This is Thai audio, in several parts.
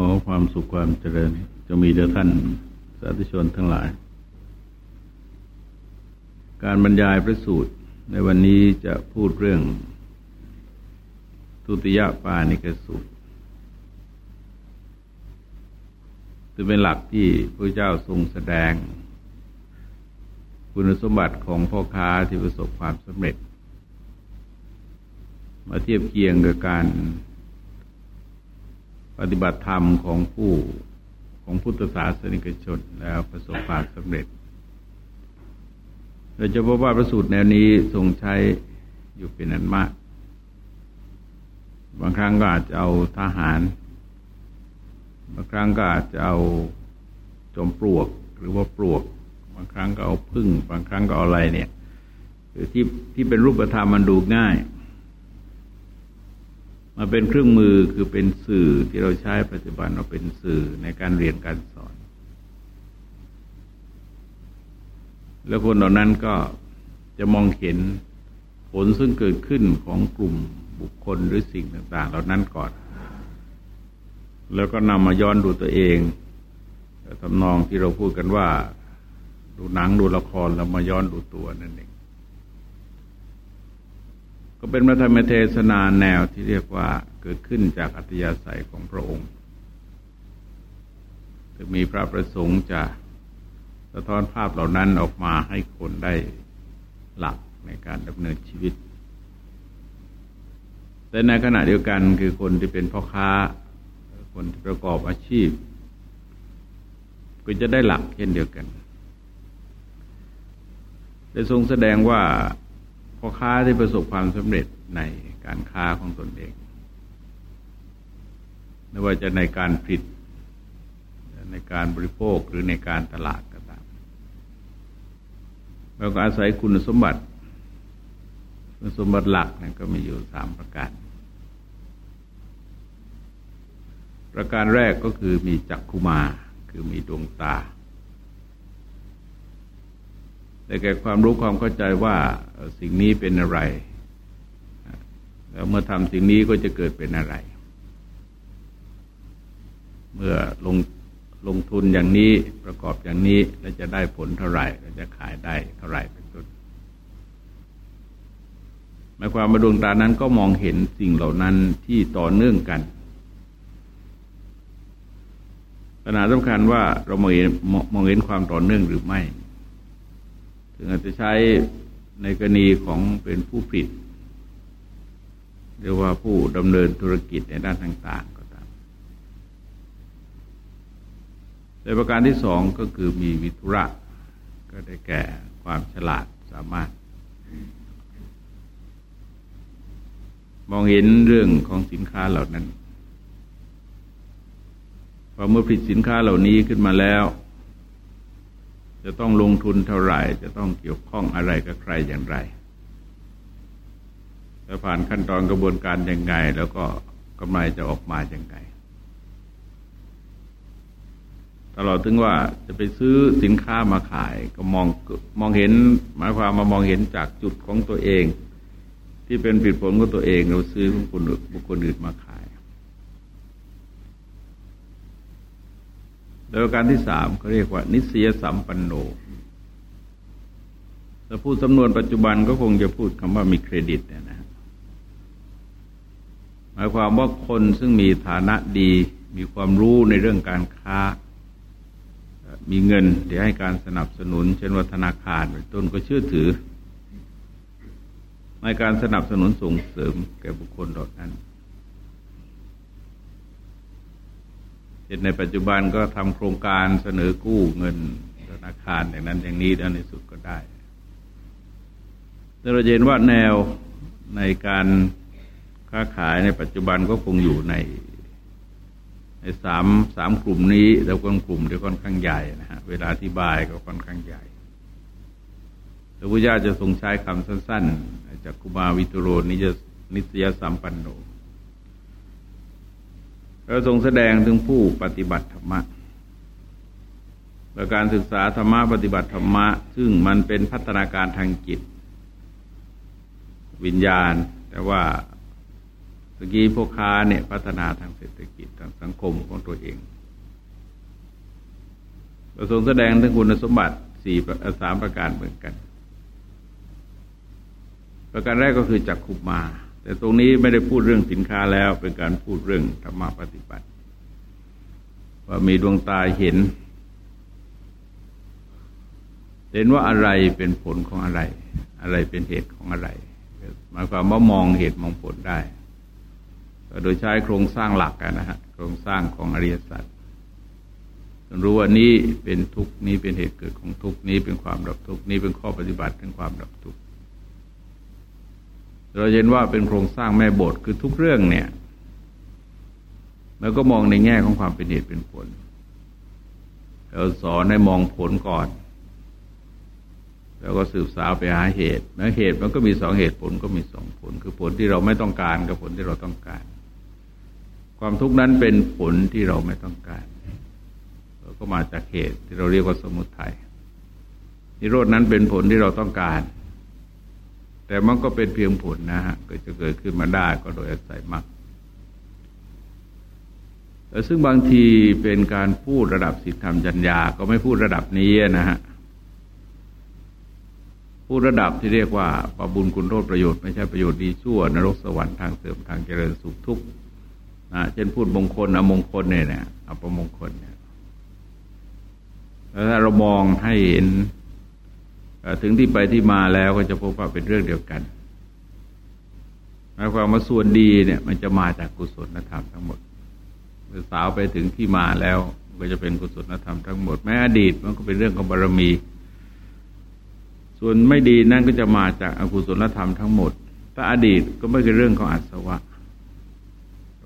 อความสุขความเจริญจะมีแด่ท่านสาธุชนทั้งหลาย การบรรยายพระสูตรในวันนี้จะพูดเรื่อง ทุติยปานิกสูตรซึ่งเป็นหลักที่พระเจ้าทรงแสดง คุณสมบัติของพ่อค้าที่ประสบความสำเร็จ มาเทียบเคียงกับการ ปฏิบัติธรรมของผู้ของพุทธศาสนิกชนแล้วประสบความสำเร็จเราจะพบว่าประสูตรแนวนี้ทรงใช้อยู่เป็นอันมาก บางครั้งก็อาจจะเอาทหาร บางครั้งก็อาจจะเอาจมปลวก หรือว่าปลวก บางครั้งก็เอาพึ่ง บางครั้งก็เอาอะไรเนี่ยคือที่ที่เป็นรูปธรรมมันดูง่าย มาเป็นเครื่องมือคือเป็นสื่อที่เราใช้ปัจจุบันเราเป็นสื่อในการเรียนการสอน แล้วคนเหล่านั้นก็จะมองเห็นผลซึ่งเกิดขึ้นของกลุ่มบุคคลหรือสิ่งต่าง ๆ เหล่านั้นก่อน แล้วก็นำมาย้อนดูตัวเองทำนองที่เราพูดกันว่า ดูหนังดูละครแล้วมาย้อนดูตัวนั่นเอง ก็เป็นพระธรรมเทศนาแนวที่เรียกว่าเกิดขึ้นจากอัตยาศัยของพระองค์จะมีพระประสงค์จะสะท้อนภาพเหล่านั้นออกมาให้คนได้หลักในการดำเนินชีวิต แต่ในขณะเดียวกันคือคนที่เป็นพ่อค้า คนที่ประกอบอาชีพ ก็จะได้หลักเช่นเดียวกันได้ทรงแสดงว่า พ่อค้าที่ประสบความสำเร็จในการค้าของตนเองไม่ว่าจะในการผลิตในการบริโภคหรือในการตลาดก็ตามเราก็อาศัยคุณสมบัติคุณสมบัติหลักนั่นก็มีอยู่สามประการ ประการแรกก็คือมีจักคุมา คือมีดวงตา แต่แก่ความรู้ความเข้าใจว่าสิ่งนี้เป็นอะไร แล้วเมื่อทำสิ่งนี้ก็จะเกิดเป็นอะไร เมื่อลงลงทุนอย่างนี้ประกอบอย่างนี้แล้วจะได้ผลเท่าไหร่แล้วจะขายได้เท่าไหร่เป็นต้นหมายความว่าดวงตานั้นก็มองเห็นสิ่งเหล่านั้นที่ต่อเนื่องกันปัญหาสำคัญว่าเรามองเห็นมองเห็นความต่อเนื่องหรือไม่ ถึงอาจจะใช้ในกรณีของเป็นผู้ผลิตหรือว่าผู้ดำเนินธุรกิจในด้านต่างๆก็ตามในประการที่สองก็คือมีวิทุระ ก็ได้แก่ความฉลาดสามารถ มองเห็นเรื่องของสินค้าเหล่านั้นพอเมื่อผลิตสินค้าเหล่านี้ขึ้นมาแล้ว จะต้องลงทุนเท่าไหร่ จะต้องเกี่ยวข้องอะไรกับใครอย่างไรจะผ่านขั้นตอนกระบวนการยังไง แล้วก็กำไรจะออกมาอย่างไงตลอดถึงว่าจะไปซื้อสินค้ามาขายก็มองมองเห็น หมายความมามองเห็นจากจุดของตัวเอง ที่เป็นผลผลของตัวเองเราซื้อของคนบุคคลอื่นมาขาย แล้วการที่สามเขาเรียกว่า นิสยสัมปันโนถ้าพูดสำนวนปัจจุบันก็คงจะพูดคำว่ามีเครดิตเนี่ยนะหมายความว่าคนซึ่งมีฐานะดี มีความรู้ในเรื่องการค้า มีเงินที่ให้การสนับสนุน เช่นวัฒนาคารเป็นต้นก็เชื่อถือในการสนับสนุนส่งเสริมแก่บุคคลเหล่านั้น ช่นในปัจจุบันก็ทำโครงการเสนอกู้เงินธนาคารอย่างนั้นอย่างนี้แล้วในสุดก็ได้แต่เราเห็นว่าแนวในการค้าขายในปัจจุบันก็คงอยู่ใน ในสามสามกลุ่มนี้แล้วก็กลุ่มที่ค่อนข้างใหญ่นะฮะเวลาอธิบายก็ค่อนข้างใหญ่พระพุทธเจ้าจะทรงใช้คำสั้น ๆ จากกุมาวิตุโรนิจนิสยสัมปันโน เราทรงแสดงถึงผู้ปฏิบัติธรรมะและการศึกษาธรรมะปฏิบัติธรรมะ ซึ่งมันเป็นพัฒนาการทางจิต วิญญาณ แต่ว่าสกีพวกค้าเนี่ยพัฒนาทางเศรษฐกิจทางสังคมของตัวเองประสงแสดงถึงคุณสมบัติสี่สามประการเหมือนกัน ประการแรกก็คือจักขุมา แต่ตรงนี้ไม่ได้พูดเรื่องสินค้าแล้วเป็นการพูดเรื่องธรรมปฏิบัติ ว่ามีดวงตาเห็น เห็นว่าอะไรเป็นผลของอะไร อะไรเป็นเหตุของอะไรหมายความว่ามองเหตุมองผลได้โดยใช้โครงสร้างหลักกันะฮะโครงสร้างของอริยสัจรู้ว่านี้เป็นทุกนี้เป็นเหตุเกิดของทุกนี้เป็นความดับทุกนี้เป็นข้อปฏิบัติถึงความดับทุก เราเห็นว่าเป็นโครงสร้างแม่บทคือทุกเรื่องเนี่ยแล้วก็มองในแง่ของความเป็นเหตุเป็นผล เราสอนให้มองผลก่อน แล้วก็สืบสาวไปหาเหตุแล้วเหตุมันก็มีสองเหตุผลก็มีสองผล คือผลที่เราไม่ต้องการกับผลที่เราต้องการ ความทุกข์นั้นเป็นผลที่เราไม่ต้องการแล้วก็มาจากเหตุที่เราเรียกว่าสมุทัยนิโรดนั้นเป็นผลที่เราต้องการ แต่มันก็เป็นเพียงผลนะฮะก็จะเกิดขึ้นมาได้ก็โดยอาศัยมากซึ่งบางทีเป็นการพูดระดับสิทธธรรมจัญญา ก็ไม่พูดระดับนี้นะฮะพูดระดับที่เรียกว่าปบุญคุณโทษประโยชน์ไม่ใช่ประโยชน์ดีชั่วนรกสวรรค์ทางเสริมทางเจริญสุขทุกข์นะเช่นพูดมงคลอมงคลเนี่ยนะอัปมงคลเนี่ยถ้าเรามองให้เห็น ถึงที่ไปที่มาแล้วก็จะพบว่าเป็นเรื่องเดียวกันหมายความว่าส่วนดีเนี่ย มันจะมาจากกุศลธรรมทั้งหมดสาวไปถึงที่มาแล้วก็จะเป็นกุศลธรรมทั้งหมด แม้อดีตมันก็เป็นเรื่องของบารมี ส่วนไม่ดีนั่นก็จะมาจากอกุศลธรรมทั้งหมด ถ้าอดีตก็ไม่ใช่เรื่องของอัศวะ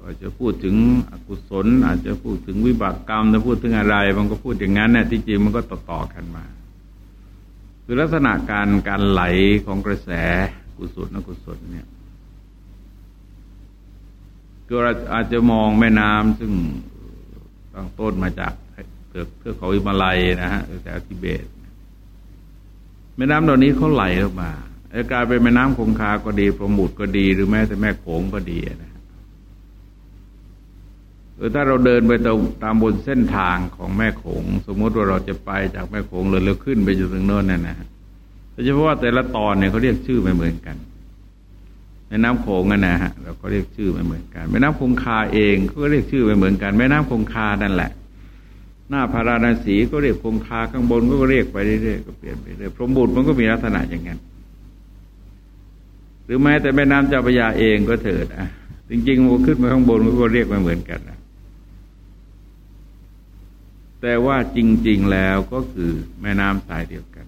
อาจจะพูดถึงอกุศล อาจจะพูดถึงวิบากกรรมจะพูดถึงอะไร มันก็พูดอย่างนั้นเนี่ยที่จริงมันก็ต่อต่อกันมา คือลักษณะการการไหลของกระแสกุศลอกุศลเนี่ยก็อาจจะมองแม่น้ำซึ่งตั้งต้นมาจากเทือกเทือกเขาอิมาลัยนะฮะแถวทิเบต แม่น้ำเหล่านี้เขาไหลออกมากลายเป็นแม่น้ำคงคาก็ดีประมุดก็ดี หรือแม้แต่แม่โขงก็ดีนะ เออถ้าเราเดินไปตามบนเส้นทางของแม่โขง สมมติว่าเราจะไปจากแม่โขงเลยแล้วขึ้นไปจนถึงโน่นน่ะนะโดยเฉพาะแต่ละตอนเนี่ยเขาเรียกชื่อไม่เหมือนกันแม่น้ำโขงนะฮะเราก็เรียกชื่อไม่เหมือนกัน แม่น้ำคงคาเองก็เรียกชื่อไม่เหมือนกัน แม่น้ำคงคานั่นแหละ หน้าพาราณสีก็เรียกคงคาข้างบนก็เรียกไปเรื่อยๆก็เปลี่ยนไปเรื่อยพรหมบุตรมันก็มีลักษณะอย่างนั้นหรือแม้แต่แม่น้ำเจ้าพระยาเองก็เถิดอะจริงๆมันขึ้นมาข้างบนก็เรียกไม่เหมือนกันนะ แต่ว่าจริง ๆแล้วก็คือแม่น้ำสายเดียวกัน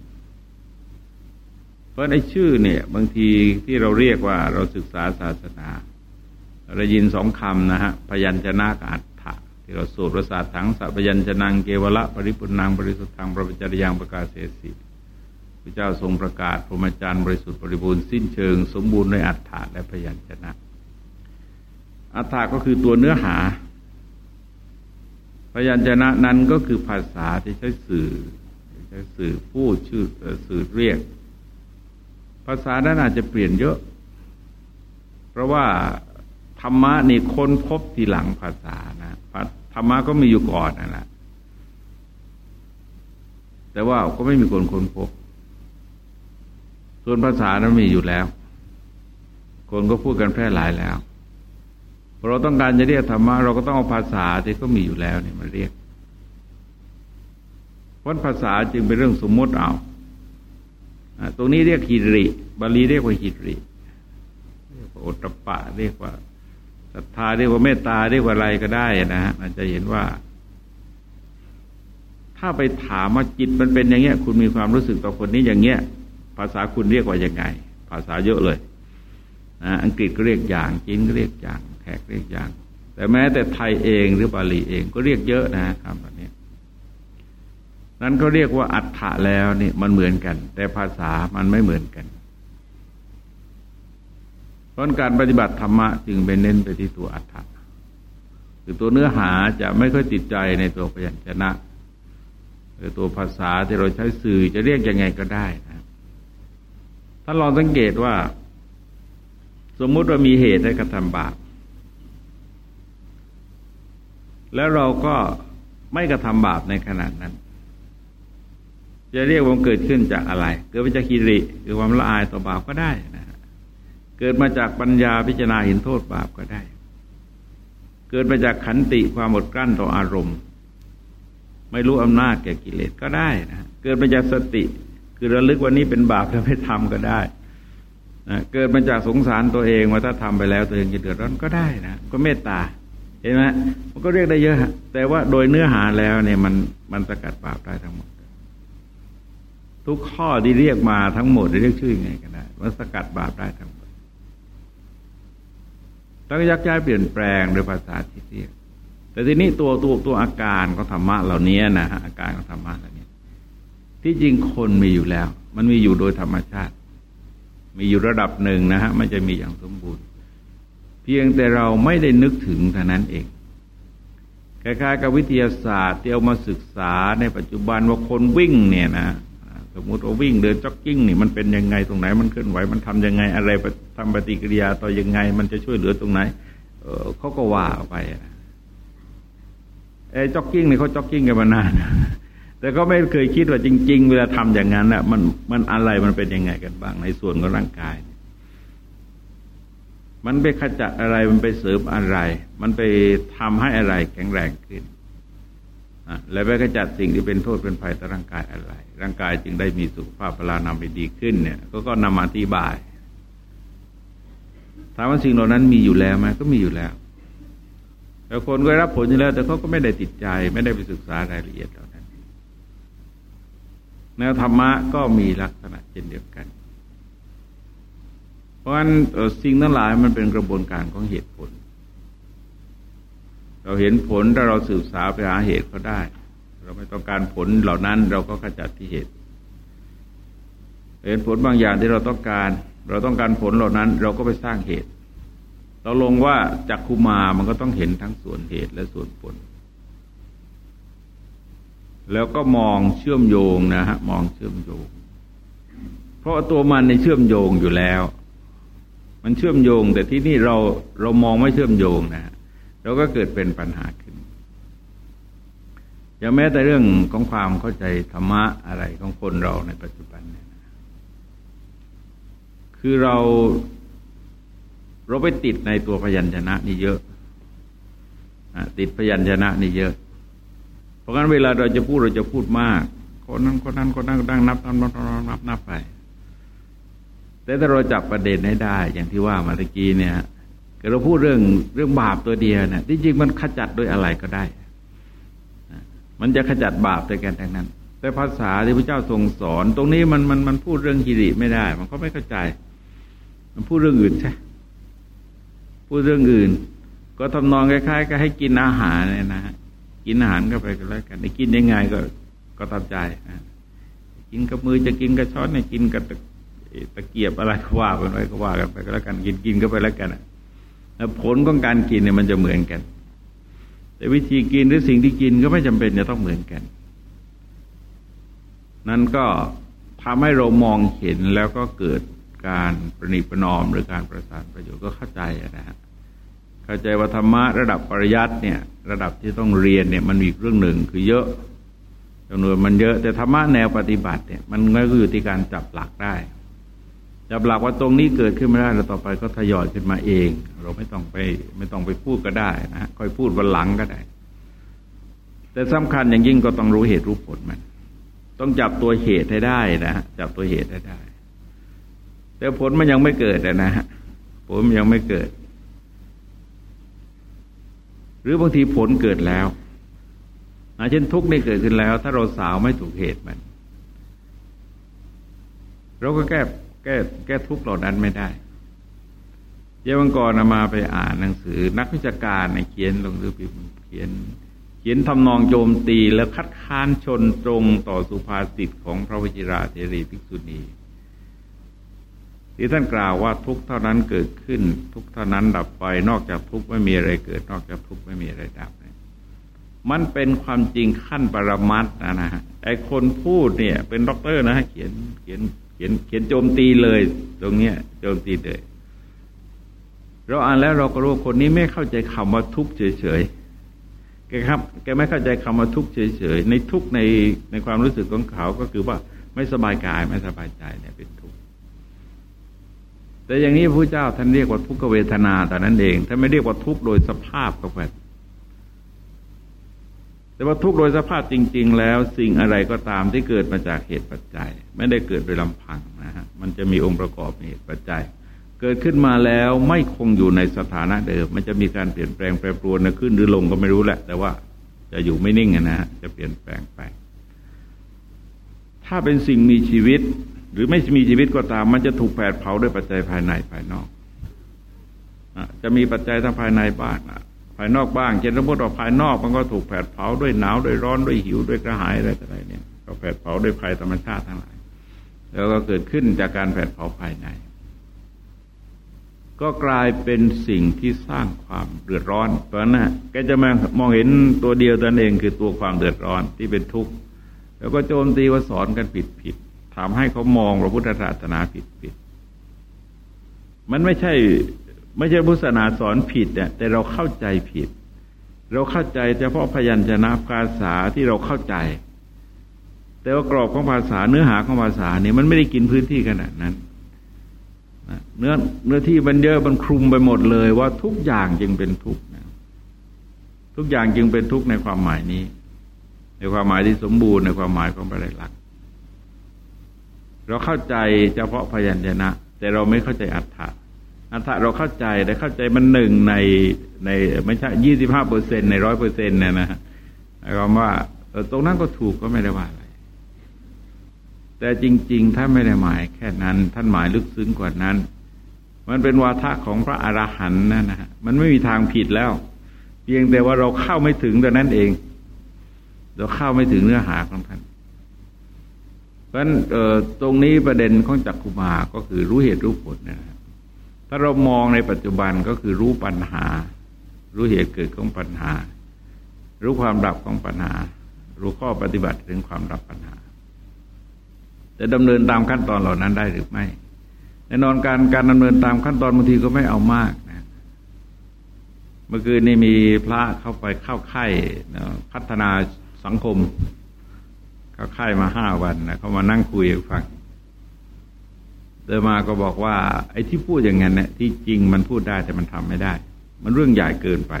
เพราะในชื่อเนี่ย บางทีที่เราเรียกว่าเราศึกษาศาสนาเรายินสองคำนะฮะพยัญชนะกับอัฏฐะที่เราสูตรประสาทถังสัพยัญชนะเกวละปริปุนังบริสุทธังประจริยังประกาศเสสีพระเจ้าทรงประกาศพรหมจารย์บริสุทธิ์บริบูรณ์สิ้นเชิง สมบูรณ์ในอัฏฐะและพยัญชนะอัฏฐะก็คือตัวเนื้อหา พยัญชนะนั้นก็คือภาษาที่ใช้สื่อใช้สื่อพูดชื่อสื่อเรียก ภาษานั้นอาจจะเปลี่ยนเยอะ เพราะว่าธรรมะนี่ค้นพบทีหลังภาษานะธรรมะก็มีอยู่ก่อนนั่นแหละแต่ว่าก็ไม่มีคนค้นพบ ส่วนภาษานั้นมีอยู่แล้ว คนก็พูดกันแพร่หลายแล้ว เราต้องการจะเรียกธรรมะเราก็ต้องเอาภาษาที่ก็มีอยู่แล้วเนี่ยมาเรียกเพราะภาษาจึงเป็นเรื่องสมมติเอาตรงนี้เรียกหิริบาลีเรียกว่าหิริเรียกว่าอตปะเรียกว่าศรัทธาเรียกว่าเมตตาเรียกว่าอะไรก็ได้นะฮะจะเห็นว่า ถ้าไปถามว่าจิตมันเป็นอย่างเงี้ย คุณมีความรู้สึกต่อคนนี้อย่างเงี้ย ภาษาคุณเรียกว่ายังไง ภาษาเยอะเลยนะอังกฤษก็เรียกอย่างจีนก็เรียกอย่าง ขกเรียกอย่างแต่แม้แต่ไทยเองหรือบาลีเองก็เรียกเยอะนะครับแบบนี้นั้นเขาเรียกว่าอัฏฐะแล้วนี่มันเหมือนกัน แต่ภาษามันไม่เหมือนกันเพราะการปฏิบัติธรรมะจึงเป็นเน้นไปที่ตัวอัฏฐะคือตัวเนื้อหาจะไม่ค่อยติดใจในตัวพยัญชนะหรือตัวภาษาที่เราใช้สื่อจะเรียกยังไงก็ได้นะถ้าลองสังเกตว่า สมมุติว่ามีเหตุให้กระทำบาป แล้วเราก็ไม่กระทำบาปในขณะนั้น จะเรียกว่าเกิดขึ้นจากอะไร เกิดมาจากคิริคือความละอายต่อบาปก็ได้นะเกิดมาจากปัญญาพิจารณาเห็นโทษบาปก็ได้ เกิดมาจากขันติความอดกลั้นต่ออารมณ์ ไม่รู้อำนาจแก่กิเลสก็ได้นะเกิดมาจากสติ คือระลึกว่านี้เป็นบาปแล้วไม่ทำก็ได้นะเกิดมาจากสงสารตัวเองว่าถ้าทำไปแล้วตัวเองจะเดือดร้อนก็ได้นะก็เมตตา เห็นไหมมันก็เรียกได้เยอะ แต่ว่าโดยเนื้อหาแล้วเนี่ยมันมันสกัดบาปได้ทั้งหมด ทุกข้อที่เรียกมาทั้งหมดเรียกชื่อยังไงก็ได้มันสกัดบาปได้ทั้งหมดต้องยักย้ายเปลี่ยนแปลงโดยภาษาที่เรียก แต่ทีนี้ตัวตัวตัวอาการของธรรมะเหล่านี้นะฮะอาการของธรรมะเหล่านี้ที่จริงคนมีอยู่แล้ว มันมีอยู่โดยธรรมชาติ มีอยู่ระดับหนึ่งนะฮะไม่จะมีอย่างสมบูรณ์ เพียงแต่เราไม่ได้นึกถึงเท่านั้นเองคล้ายๆกับวิทยาศาสตร์ที่เอามาศึกษาในปัจจุบันว่าคนวิ่งเนี่ยนะสมมติว่าวิ่งเดินจ็อกกิ้งนี่มันเป็นยังไงตรงไหน มันเคลื่อนไหวมันทำยังไงอะไรทำปฏิกิริยาต่อยังไง มันจะช่วยเหลือตรงไหนเเขาก็ว่าไปไอ้จ็อกกิ้งนี่เขาจ็อกกิ้งกันมานานแต่ก็ไม่เคยคิดว่าจริง ๆ เวลาทำอย่างนั้นน่ะมันมันอะไรมันเป็นยังไงกันบ้างในส่วนของร่างกาย มันไปขจัดอะไรมันไปเสริมอะไร มันไปทำให้อะไรแข็งแรงขึ้นและไปขจัดสิ่งที่เป็นโทษเป็นภัยต่อร่างกายอะไร ร่างกายจึงได้มีสุขภาพพลานำไปดีขึ้นเนี่ย ก็ก็นำมาอธิบาย ถามว่าสิ่งเหล่านั้นมีอยู่แล้วไหมก็มีอยู่แล้ว แต่คนก็รับผลอยู่แล้ว แต่เขาก็ไม่ได้ติดใจ ไม่ได้ไปศึกษารายละเอียดเหล่านั้นแนวธรรมะก็มีลักษณะเช่นเดียวกัน เพราะฉะนั้นสิ่งทั้งหลายมันเป็นกระบวนการของเหตุผล เราเห็นผลถ้าเราสืบสาวไปหาเหตุก็ได้ เราไม่ต้องการผลเหล่านั้นเราก็ขจัดที่เหตุ เห็นผลบางอย่างที่เราต้องการ เราต้องการผลเหล่านั้น เราก็ไปสร้างเหตุ เราลงว่าจักคุมามันก็ต้องเห็นทั้งส่วนเหตุและส่วนผล แล้วก็มองเชื่อมโยงนะฮะมองเชื่อมโยง เพราะตัวมันในเชื่อมโยงอยู่แล้ว มันเชื่อมโยง แต่ที่นี่เราเรามองไม่เชื่อมโยงนะเราก็เกิดเป็นปัญหาขึ้นอย่างแม้แต่เรื่องของความเข้าใจธรรมะอะไรของคนเราในปัจจุบันเนี่ยคือเราเราไปติดในตัวพยัญชนะนี่เยอะติดพยัญชนะนี่เยอะ เพราะงั้นเวลาเราจะพูดเราจะพูดมากคนนั้นคนนั้นคนนั้นก็นั่งนับนับนับนับนับไป แต่ถ้าเราจับประเด็นให้ได้ อย่างที่ว่ามาตะกี้เนี่ยเราพูดเรื่องเรื่องบาปตัวเดียวนะที่จริงมันขจัดด้วยอะไรก็ได้ มันจะขจัดบาปด้วยกันทั้งนั้น แต่ภาษาที่พระเจ้าทรงสอน ตรงนี้มันมันมันพูดเรื่องกิริไม่ได้ มันก็ไม่เข้าใจ มันพูดเรื่องอื่นใช่พูดเรื่องอื่น ก็ทำนองคล้ายๆก็ให้กินอาหารเนี่ยนะกินอาหารก็ไปก็แล้วกันกินยังไงก็ก็ตามใจกินกับมือจะกินกับช้อนเนี่ยกินกับ ตะเกียบอะไรก็ว่ากันไปก็ว่ากันไปก็แล้วกันกินกินก็ไปแล้วกันแล้วผลของการกินเนี่ยมันจะเหมือนกัน แต่วิธีกินหรือสิ่งที่กินก็ไม่จำเป็นจะต้องเหมือนกัน นั้นก็ทำให้เรามองเห็นแล้วก็เกิดการประนิประนอมหรือการประสานประโยชน์ก็เข้าใจนะฮะเข้าใจว่าธรรมะระดับปริยัติเนี่ย ระดับที่ต้องเรียนเนี่ยมันมีเรื่องหนึ่งคือเยอะจำนวนมันเยอะแต่ธรรมะแนวปฏิบัติเนี่ยมันก็อยู่ที่การจับหลักได้ จับหลักว่าตรงนี้เกิดขึ้นไม่ได้แล้วต่อไปก็ทยอยขึ้นมาเอง เราไม่ต้องไปไม่ต้องไปพูดก็ได้นะค่อยพูดวันหลังก็ได้ แต่สำคัญอย่างยิ่งก็ต้องรู้เหตุรู้ผลมัน ต้องจับตัวเหตุให้ได้นะจับตัวเหตุให้ได้ แต่ผลมันยังไม่เกิดนะฮะผลมันยังไม่เกิด หรือบางทีผลเกิดแล้วเช่นทุกข์ได้เกิดขึ้นแล้ว ถ้าเราสาวไม่ถูกเหตุมัน เราก็แก้ แก้แก้ทุกข์เหล่านั้นไม่ได้ เยาวังกรมาไปอ่านหนังสือ นักวิชาการในเขียนลงสือพิมพ์เขียน เขียนทำนองโจมตีแล้วคัดค้านชนตรงต่อสุภาษิตของพระวจิราเทรีภิกษุณีที่ท่านกล่าวว่าทุกเท่านั้นเกิดขึ้น ทุกข์เท่านั้นดับไป นอกจากทุกข์ไม่มีอะไรเกิด นอกจากทุกข์ไม่มีอะไรดับมันเป็นความจริงขั้นปรมัตถ์นะนะฮะไอคนพูดเนี่ย เป็นด็อกเตอร์นะเขียนเขียน เขียนเขียนโจมตีเลย ตรงเนี้ยโจมตีเลยเราอ่านแล้วเราก็รู้คนนี้ไม่เข้าใจคำว่าทุกข์เฉยๆแกครับ แกไม่เข้าใจคำว่าทุกข์เฉยๆในทุกข์ในในความรู้สึกของเขาก็คือว่าไม่สบายกายไม่สบายใจเนี่ยเป็นทุกข์แต่อย่างนี้พระเจ้าท่านเรียกว่าทุกขเวทนาแต่นั้นเองท่านไม่เรียกว่าทุกข์โดยสภาพก็แบบ แต่ว่าทุกโดยสภาพจริง ๆ แล้วสิ่งอะไรก็ตามที่เกิดมาจากเหตุปัจจัย ไม่ได้เกิดโดยลำพังนะฮะมันจะมีองค์ประกอบเหตุปัจจัย เกิดขึ้นมาแล้วไม่คงอยู่ในสถานะเดิม มันจะมีการเปลี่ยนแปลงแปรปรวนขึ้นหรือลงก็ไม่รู้แหละ แต่ว่าจะอยู่ไม่นิ่งนะฮะจะเปลี่ยนแปลงไป ถ้าเป็นสิ่งมีชีวิต หรือไม่มีชีวิตก็ตาม มันจะถูกแผดเผาด้วยปัจจัยภายในภายนอกจะมีปัจจัยทางภายในบ้างายนอกบ้างเช่นสมมติว่าภายนอกมันก็ถูกแผดเผาด้วยหนาวด้วยร้อนด้วยหิวด้วยกระหายอะไรต่ออะไรเนี่ยก็แผดเผาด้วยภัยธรรมชาติทั้งหลาย แล้วก็เกิดขึ้นจากการแผดเผาภายใน ก็กลายเป็นสิ่งที่สร้างความเดือดร้อน เพราะนั้นแกจะมามองเห็นตัวเดียวตนเองคือตัวความเดือดร้อนที่เป็นทุกข์แล้วก็โจมตีว่าสอนกันผิดผิดทำให้เขามองพระพุทธศาสนาผิดผิดมันไม่ใช่ ไม่ใช่พุทธศาสนาสอนผิดเนี่ยแต่เราเข้าใจผิด เราเข้าใจเฉพาะพยัญชนะภาษาที่เราเข้าใจ แต่ว่ากรอบของภาษาเนื้อหาของภาษาเนี่ยมันไม่ได้กินพื้นที่ขนาดนั้นเนื้อเนื้อที่มันเยอะมันคลุมไปหมดเลย ว่าทุกอย่างจึงเป็นทุกข์ทุกอย่างจึงเป็นทุกข์ในความหมายนี้ ในความหมายที่สมบูรณ์ในความหมายของพระไตรลักษณ์เราเข้าใจเฉพาะพยัญชนะ แต่เราไม่เข้าใจอัฏฐะ อัฏฐะเราเข้าใจแต่เข้าใจมันหนึ่งในในไม่ใช่ยี่สิบห้าเปอร์เซ็นในร้อยเปอร์เซ็นต์เนี่ยนะหมายความว่าตรงนั้นก็ถูกก็ไม่ได้ว่าอะไร แต่จริง ๆ ถ้าไม่ได้หมายแค่นั้น ท่านหมายลึกซึ้งกว่านั้น มันเป็นวาทะของพระอระหันต์นั่นนะฮะมันไม่มีทางผิดแล้ว เพียงแต่ว่าเราเข้าไม่ถึงแต่นั้นเอง เราเข้าไม่ถึงเนื้อหาของท่านเพราะฉะนั้นตรงนี้ประเด็นของจักคุมาก็คือรู้เหตุรู้ผลนะ ถ้าเรามองในปัจจุบันก็คือรู้ปัญหา รู้เหตุเกิดของปัญหา รู้ความดับของปัญหา รู้ข้อปฏิบัติถึงความดับปัญหา จะดำเนินตามขั้นตอนเหล่านั้นได้หรือไม่แน่นอนการการดำเนินตามขั้นตอนบางทีก็ไม่เอามากนะเมื่อคืนนี้มีพระเข้าไปเข้าค่ายพัฒนาสังคม เข้าค่ายมาห้าวันนะเขามานั่งคุยฟัง เดิมาก็บอกว่า ไอ้ที่พูดอย่างนั้นเนี่ยที่จริงมันพูดได้แต่มันทำไม่ได้ มันเรื่องใหญ่เกินไป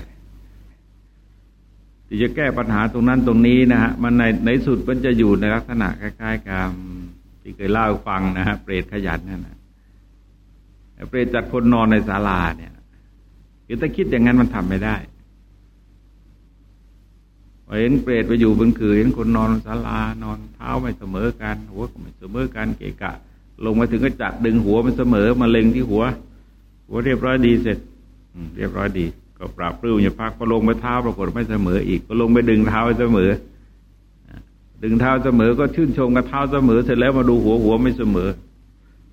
ที่จะแก้ปัญหาตรงนั้นตรงนี้นะฮะมันในในสุดมันจะอยู่ในลักษณะคล้ายๆกับที่เคยเล่าฟังนะฮะเปรตขยันนั่นนะเปรตจัดคนนอนในศาลาเนี่ยคือถ้าคิดอย่างนั้นมันทำไม่ได้เห็นเปรตไปอยู่บนคือเห็นคนนอนศาลานอนเท้าไม่เสมอกันหัวก็ไม่เสมอกันเกะกะ ลงมาถึงก็จับดึงหัวมันเสมอมาเล็งที่หัว หัวเรียบร้อยดีเสร็จเรียบร้อยดี ก็ปราบปลื้มอย่าพักพอลงไปเท้าปรากฏไม่เสมออีกก็ลงไปดึงเท้าเสมอ ดึงเท้าเสมอก็ชื่นชมกับเท้าเสมอ เสร็จแล้วมาดูหัวหัวไม่เสมอ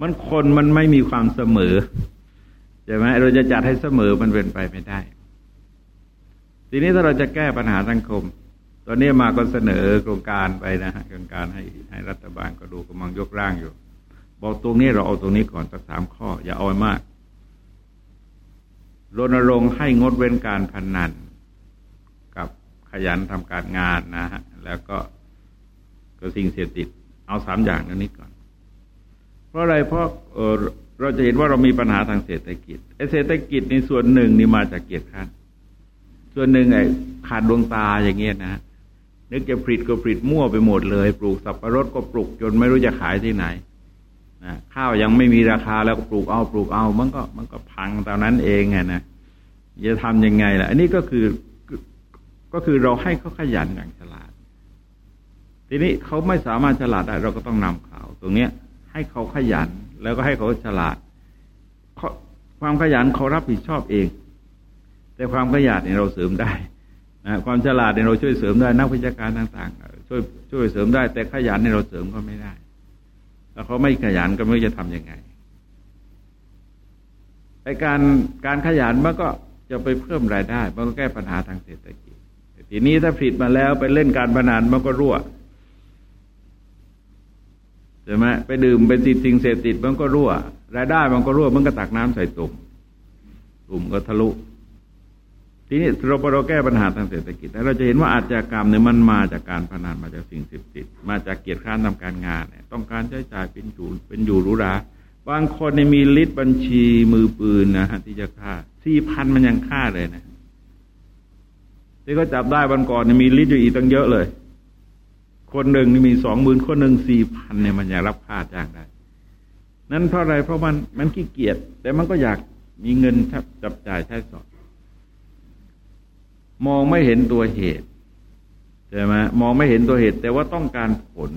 มันคนมันไม่มีความเสมอใช่ไหมเราจะจัดให้เสมอมันเป็นไปไม่ได้ ทีนี้ถ้าเราจะแก้ปัญหาสังคม ตอนนี้มาก็เสนอโครงการไปนะฮะโครงการให้ให้รัฐบาลก็ดูกำลังยกร่างอยู่ บอกตรงนี้เราเอาตรงนี้ก่อนสักสามข้อ อย่าเอามากรณรงค์ให้งดเว้นการพนนัน กับขยันทำการงานนะฮะแล้วก็ก็สิ่งเสพติด เอาสามอย่างนี้ก่อน เพราะอะไรเพราะเออเราจะเห็นว่าเรามีปัญหาทางเศรษฐกิจไอเศรษฐกิจในส่วนหนึ่งนี่มาจากเกียรติขั้นส่วนหนึ่งไอ้ขาดดวงตาอย่างเงี้ยนะนึกจะผลิตก็ผลิตมั่วไปหมดเลย ปลูกสับปะรดก็ปลูกจนไม่รู้จะขายที่ไหน นะข้าวยังไม่มีราคาแล้วก็ปลูกเอาปลูกเอา มันก็มันก็พังตอนนั้นเองไงนะจะทำยังไงล่ะ อันนี้ก็คือก็คือเราให้เขาขยันอย่างฉลาด ทีนี้เขาไม่สามารถฉลาดได้ เราก็ต้องนำเขาตรงเนี้ย ให้เขาขยันแล้วก็ให้เขาฉลาดความขยันเขารับผิดชอบเอง แต่ความขยันเนี่ยเราเสริมได้นะความฉลาดเนี่ยเราช่วยเสริมได้นักวิชาการต่าง ๆ ช่วยช่วยเสริมได้ แต่ขยันเนี่ยเราเสริมก็ไม่ได้ แล้วเขาไม่ขยันก็ไม่รู้จะทำยังไงไอการการขยันมันก็จะไปเพิ่มรายได้ มันก็แก้ปัญหาทางเศรษฐกิจทีนี้ถ้าผิดมาแล้วไปเล่นการพนันมันก็รั่วใช่ไหมไปดื่มเป็นติดสิ่งเสพติดมันก็รั่ว รายได้มันก็รั่วมันก็ตักน้ำใส่ตุ่มตุ่มก็ทะลุ ทีนี้เราพอเราแก้ปัญหาทางเศรษฐกิจแล้วเราจะเห็นว่าอาชญากรรมเนี่ยมันมาจากการพนันมาจากสิ่งเสพติดมาจากเกียรติค้านทำการงานเนี่ยต้องการใช้จ่ายเป็นอยู่เป็นอยู่รูหราบางคนเนี่ยมี list บัญชีมือปืนนะฮะที่จะฆ่าสี่พันมันยังฆ่าเลยนะที่เขาจับได้วันก่อนเนี่ยมี list อยู่อีกตั้งเยอะเลย คนหนึ่งนี่มีสองหมื่นคนหนึ่งสี่พันเนี่ยมันยังรับค่าจ้างได้ นั่นเพราะอะไรเพราะมันมันขี้เกียจแต่มันก็อยากมีเงินจับจ่ายใช้สอย มองไม่เห็นตัวเหตุใช่ไหมมองไม่เห็นตัวเหตุ แต่ว่าต้องการผล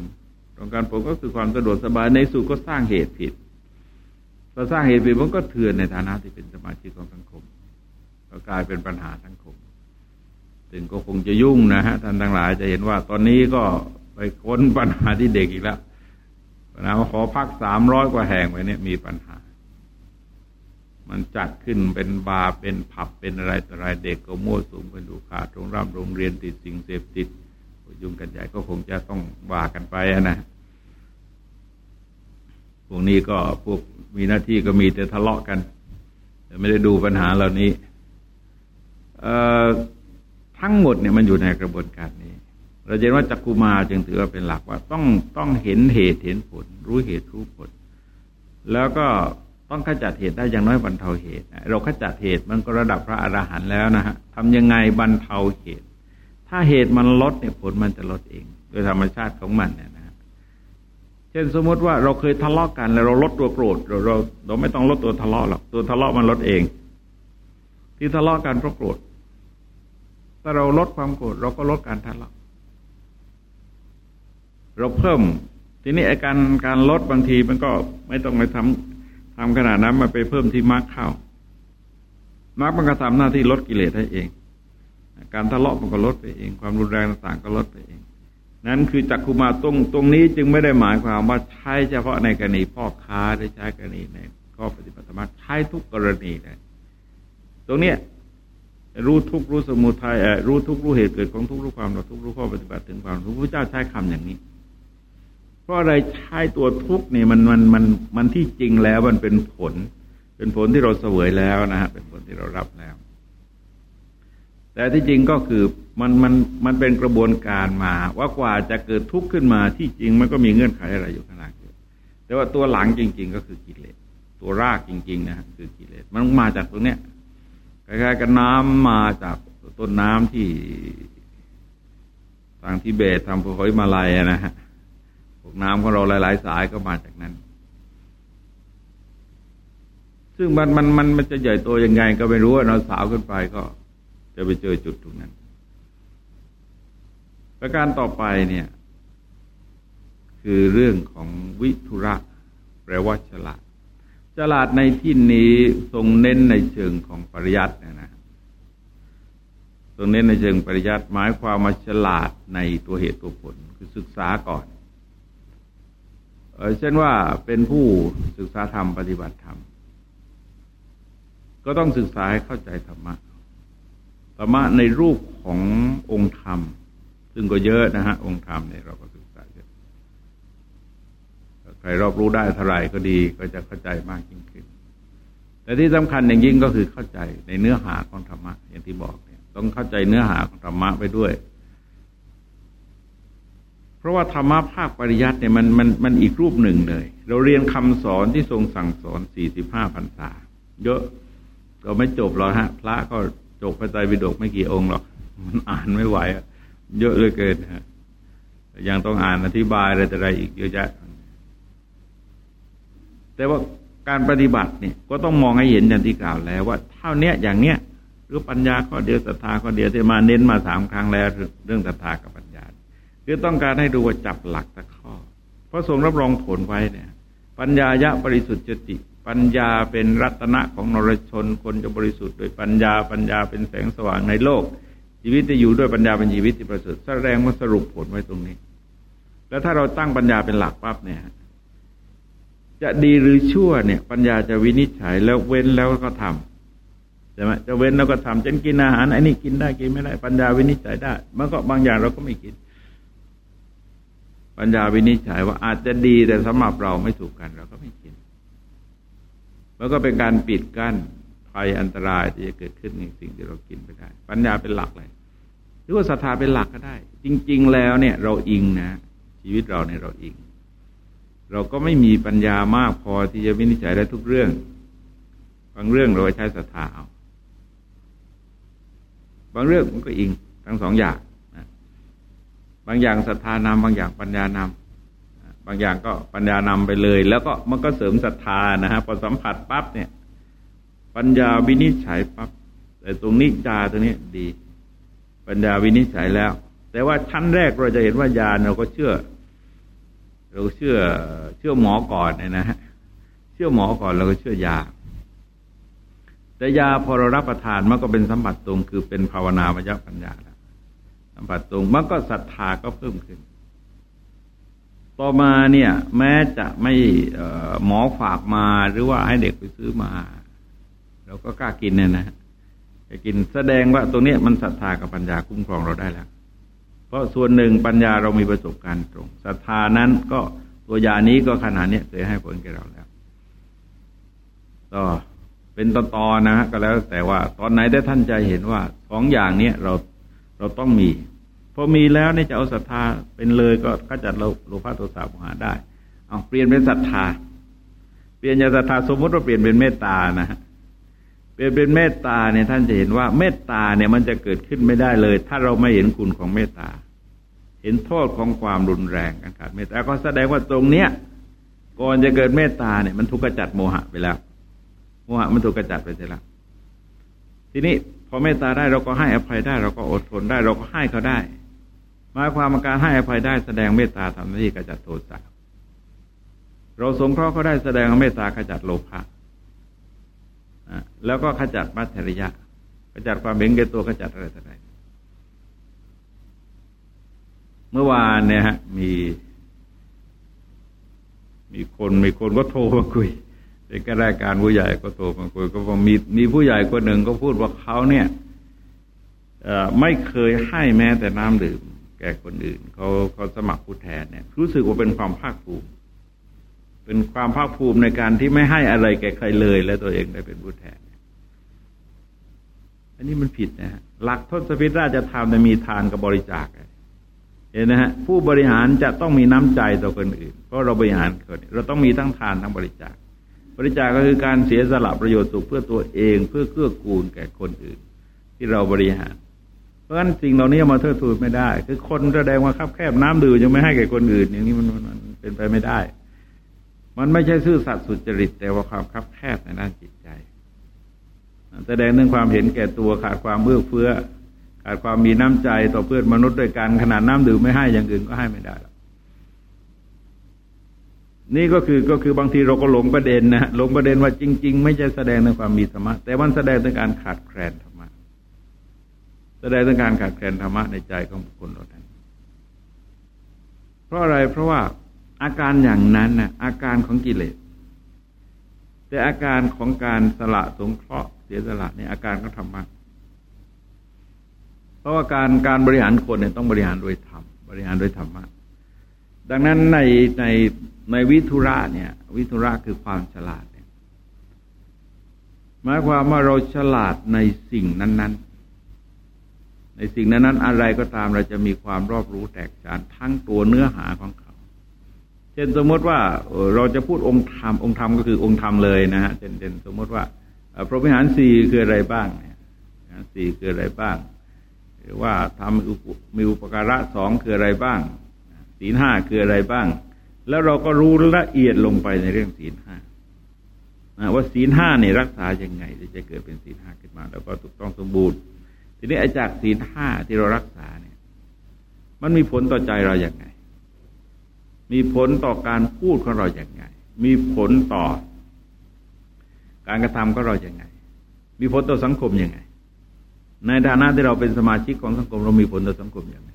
ต้องการผลก็คือความสะดวกสบายในสุดก็สร้างเหตุผิดพอสร้างเหตุผิดมันก็เถื่อนในฐานะที่เป็นสมาชิกของสังคมก็กลายเป็นปัญหาสังคมถึงก็คงจะยุ่งนะฮะท่านทั้งหลายจะเห็นว่า ตอนนี้ก็ไปค้นปัญหาที่เด็กอีกแล้วปัญหาขอพักสามร้อยกว่าแห่งไว้เนี่ยมีปัญหา มันจัดขึ้นเป็นบาร์เป็นผับเป็นอะไรต่ออะไรเด็กก็มั่วสุมกันดูขาดโรงร่ำโรงเรียนติดสิ่งเสพติดยุ่งกันใหญ่ก็คงจะต้องว่ากันไปนะพวกนี้ก็พวกมีหน้าที่ก็มีแต่ทะเลาะกันแต่ไม่ได้ดูปัญหาเหล่านี้ทั้งหมดเนี่ยมันอยู่ในกระบวนการนี้ เราเห็นว่าจักกุมาจึงถือว่าเป็นหลักว่าต้องต้องเห็นเหตุเห็นผล รู้เหตุรู้ผล แล้วก็ ต้องขจัดเหตุได้อย่างน้อยบรรเทาเหตุ เราขจัดเหตุมันก็ระดับพระอรหันต์แล้วนะฮะทำยังไงบรรเทาเหตุ ถ้าเหตุมันลดเนี่ยผลมันจะลดเอง โดยธรรมชาติของมันเนี่ยนะเช่นสมมติว่าเราเคยทะเลาะกัน แล้วเราลดตัวโกรธเราเราเราไม่ต้องลดตัวทะเลาะหรอกตัวทะเลาะมันลดเอง ที่ทะเลาะกันเพราะโกรธถ้าเราลดความโกรธเราก็ลดการทะเลาะเราเพิ่ม ทีนี้อาการการลดบางทีมันก็ไม่ต้องไปทำ ทำขนาดนั้นมาไปเพิ่มที่มรรคเข้ามรรคมันก็ทำหน้าที่ลดกิเลสให้เอง การทะเลาะมันก็ลดไปเอง ความรุนแรงต่างๆก็ลดไปเอง นั้นคือจักคุมาตรงตรงนี้จึงไม่ได้หมายความว่าใช้เฉพาะในกรณีพ่อค้าได้ใช้กรณีในข้อปฏิบัติธรรมใช้ทุกกรณีเลยตรงเนี้ยรู้ทุกรู้สมุทัยรู้ทุกรู้เหตุเกิดของทุกรู้ความเราทุกรู้ข้อปฏิบัติถึงความทุกพระเจ้าใช้คำอย่างนี้ เพราะอะไรใช้ตัวทุกเนี่ยมันมันมันมันที่จริงแล้วมันเป็นผล เป็นผลที่เราเสวยแล้วนะฮะเป็นผลที่เรารับแล้ว แต่ที่จริงก็คือมันมันมันเป็นกระบวนการมาว่ากว่าจะเกิดทุกข์ขึ้นมาที่จริงมันก็มีเงื่อนไขอะไรอยู่ข้างหลังแต่ว่าตัวหลังจริง ๆ ก็คือกิเลสตัวรากจริง ๆ นะคือกิเลสมันมาจากตรงเนี้ยคล้ายๆกับน้ำมาจากต้นน้ำที่ทางทิเบตทำภูเขาหิมาลัยนะฮะ พวกน้ำของเราหลาย ๆ สายก็มาจากนั้น ซึ่งมันมันมันมันจะใหญ่โตยังไง ก็ไม่รู้เราสาวขึ้นไปก็จะไปเจอจุดตรงนั้น ประการต่อไปเนี่ย คือเรื่องของวิทุระแปลว่าฉลาดฉลาดในที่นี้ทรงเน้นในเชิงของปริยัตินะนะทรงเน้นในเชิงปริยัติหมายความมาฉลาดในตัวเหตุตัวผล คือศึกษาก่อน เช่นว่าเป็นผู้ศึกษาธรรมปฏิบัติธรรม ก็ต้องศึกษาให้เข้าใจธรรมะ ธรรมะในรูปขององค์ธรรม ซึ่งก็เยอะนะฮะ องค์ธรรมเนี่ยเราก็ศึกษาเยอะใครรอบรู้ได้เท่าไรก็ดีก็จะเข้าใจมากยิ่งขึ้น แต่ที่สำคัญอย่างยิ่งก็คือเข้าใจในเนื้อหาของธรรมะอย่างที่บอกเนี่ย ต้องเข้าใจเนื้อหาของธรรมะไปด้วย เพราะว่าธรรมะภาคปริยัติเนี่ยมันมันมันอีกรูปหนึ่งเลย เราเรียนคำสอนที่ทรงสั่งสอนสี่สิบห้าพรรษา เยอะก็ไม่จบหรอกฮะ พระก็จบพระไตรปิฎกไม่กี่องค์หรอก มันอ่านไม่ไหว เยอะเลยเกินฮะ ยังต้องอ่านอธิบายอะไรแต่อะไรอีกเยอะแยะ แต่ว่าการปฏิบัติเนี่ยก็ต้องมองให้เห็นอย่างที่กล่าวแล้วว่าเท่าเนี้ยอย่างเนี้ยหรือปัญญาข้อเดียวศรัทธาข้อเดียวที่มาเน้นมาสามครั้งแล้ว เรื่องศรัทธากับปัญ คือต้องการให้ดูว่าจับหลักตะข้อ เพราะทรงรับรองผลไว้เนี่ย ปัญญายะบริสุทธิ์จติ ปัญญาเป็นรัตนะของนรชนคนจะบริสุทธิ์โดยปัญญาปัญญาเป็นแสงสว่างในโลก ชีวิตจะอยู่ด้วยปัญญาเป็นชีวิตที่ประเสริฐแสดงว่าสรุปผลไว้ตรงนี้ แล้วถ้าเราตั้งปัญญาเป็นหลักปั๊บเนี่ยจะดีหรือชั่วเนี่ย ปัญญาจะวินิจฉัยแล้วเว้นแล้วก็ทำใช่ไหมจะเว้นแล้วก็ทำเช่นกินอาหารไอ้นี่กินได้กินไม่ได้ ปัญญาวินิจฉัยได้ มันก็บางอย่างเราก็ไม่กิน ปัญญาวินิจฉัยว่าอาจจะดีแต่สำหรับเราไม่ถูกกันเราก็ไม่กินแล้วก็เป็นการปิดกั้นภัยอันตรายที่จะเกิดขึ้นในสิ่งที่เรากินไม่ได้ ปัญญาเป็นหลักเลยหรือว่าศรัทธาเป็นหลักก็ได้ จริง ๆ แล้วเนี่ย เราอิงนะ ชีวิตเราเนี่ยเราอิง เราก็ไม่มีปัญญามากพอที่จะวินิจฉัยได้ทุกเรื่องบางเรื่องเราใช้ศรัทธาเอาบางเรื่องมันก็อิงทั้งสองอย่างางอย่างศรัทธานำบางอย่างปัญญานำบางอย่างก็ปัญญานำไปเลย แล้วก็มันก็เสริมศรัทธานะฮะพอสัมผัสปั๊บเนี่ย ปัญญาวินิจฉัยปั๊บแต่ตรงนี้จาตรงนี้ดี ปัญญาวินิจฉัยแล้ว แต่ว่าชั้นแรกเราจะเห็นว่ายาเราก็เชื่อ เราเชื่อเชื่อหมอก่อนเนี่ยนะฮะเชื่อหมอก่อนเราก็เชื่อยาแต่ยาพอเรารับประทานมันก็เป็นสัมผัสตรงคือเป็นภาวนามยปัญญาแล้ว สัมผัสตรงมันก็ศรัทธาก็เพิ่มขึ้น ต่อมาเนี่ย แม้จะไม่หมอฝากมาหรือว่าให้เด็กไปซื้อมา เราก็กล้ากินเนี่ยนะจะกินแสดงว่าตรงนี้มันศรัทธากับปัญญาคุ้มครองเราได้แล้ว เพราะส่วนหนึ่งปัญญาเรามีประสบการณ์ตรงศรัทธานั้นก็ตัวยานี้ก็ขนาดนี้เคยให้ผลแก่เราแล้วก็เป็นตอนๆนะฮะก็แล้วแต่ว่าตอนไหนได้ท่านใจเห็นว่าสองอย่างเนี้ยเรา เราต้องมีพอมีแล้วนี่จะเอาศรัทธาเป็นเลยก็ก็จัดโลโลภะโทสะโมหะได้ เอาเปลี่ยนเป็นศรัทธา เปลี่ยนจากศรัทธาสมมติว่าเปลี่ยนเป็นเมตตานะเปลี่ยนเป็นเมตตาเนี่ยท่านจะเห็นว่าเมตตาเนี่ยมันจะเกิดขึ้นไม่ได้เลย ถ้าเราไม่เห็นคุณของเมตตา เห็นโทษของความรุนแรงการขาดเมตตาก็แสดงว่าตรงเนี้ยก่อนจะเกิดเมตตาเนี่ยมันทุกข์จัดโมหะไปแล้ว โมหะมันถูกกระจัดไปเสียแล้วทีนี้ พอเมตตาได้เราก็ให้อภัยได้ เราก็อดทนได้ เราก็ให้เขาได้หมายความว่าการให้อภัยได้แสดงเมตตาทำหน้าที่กระจัดโทสะเราสงเคราะห์เขาได้แสดงเมตตากระจัดโลภะแล้วก็ขจัดมัจฉริยะขจัดความเบ่งเกตัวขจัดอะไรต่ออะไรเมื่อวานเนี่ยฮะมี มีคนมีคนก็โทรมาคุย เป็นก็ได้การผู้ใหญ่ก็โทรมาคุยก็บอกมีมีผู้ใหญ่คนหนึ่งก็พูดว่าเขาเนี่ยไม่เคยให้แม้แต่น้ำดื่ม แก่คนอื่นเขาเขาสมัครผู้แทนเนี่ย รู้สึกว่าเป็นความภาคภูมิ เป็นความภาคภูมิในการที่ไม่ให้อะไรแก่ใครเลย และตัวเองได้เป็นผู้แทน อันนี้มันผิดนะฮะหลักทศพิธราชธรรมจะมีทานกับบริจาคเห็นนะฮะผู้บริหารจะต้องมีน้ำใจต่อคนอื่น เพราะเราบริหารคนเราต้องมีทั้งทานทั้งบริจาค ริจาคก็คือการเสียสละประโยชน์สุขเพื่อตัวเองเพื่อเกื้อกูลแก่คนอื่น ที่เราบริหาร เพราะฉะนั้นสิ่งเหล่านี้มาเทิดทูนไม่ได้ คือคนแสดงว่าคับแคบน้ำดื่มยังไม่ให้แก่คนอื่น อย่างนี้มันมันเป็นไปไม่ได้ มันไม่ใช่ซื่อสัตย์สุจริต แต่ว่าความคับแคบในด้านจิตใจ แสดงเรื่องความเห็นแก่ตัวขาดความเอื้อเฟื้อขาดความมีน้ำใจต่อเพื่อนมนุษย์ด้วยกันขนาดน้ำดื่มไม่ให้อย่างอื่นก็ให้ไม่ได้ นี่ก็คือก็คือบางทีเราก็หลงประเด็นนะหลงประเด็นว่าจริง ๆ ไม่ใช่แสดงในความมีธรรมะ แต่มันแสดงในการขาดแคลนธรรมะแสดงในการขาดแคลนธรรมะในใจของบุคคลเรานั้นเพราะอะไรเพราะว่าอาการอย่างนั้นนะอาการของกิเลส แต่อาการของการสละสงเคราะห์เสียสละนี่อาการของธรรมะเพราะว่าการการบริหารคนเนี่ยต้องบริหารโดยธรรมบริหารโดยธรรมะ ดังนั้นในในในวิทุระเนี่ย วิทุระคือความฉลาดเนี่ยหมายความว่าเราฉลาดในสิ่งนั้น ๆ ในสิ่งนั้นๆ อะไรก็ตามเราจะมีความรอบรู้แตกฉานทั้งตัวเนื้อหาของเขา เช่นสมมติว่าเราจะพูดองค์ธรรมองค์ธรรมก็คือองค์ธรรมเลยนะฮะเช่นเช่นสมมติว่าพระพิหารสี่คืออะไรบ้างเนี่ยสี่คืออะไรบ้าง หรือว่าทำมีอุปการะสองคืออะไรบ้าง ศีลห้าคืออะไรบ้าง แล้วเราก็รู้ละเอียดลงไปในเรื่องศีลห้าว่าศีลห้าเนี่ยรักษาอย่างไงจะเกิดเป็นศีลห้าขึ้นมา แล้วก็ถูกต้องสมบูรณ์ ทีนี้ไอ้จากศีลห้าที่เรารักษาเนี่ย มันมีผลต่อใจเราอย่างไง มีผลต่อการพูดของเราอย่างไง มีผลต่อ การกระทำของเราอย่างไง มีผลต่อสังคมยังไง ในฐานะที่เราเป็นสมาชิกของสังคมเรามีผลต่อสังคมอย่างไง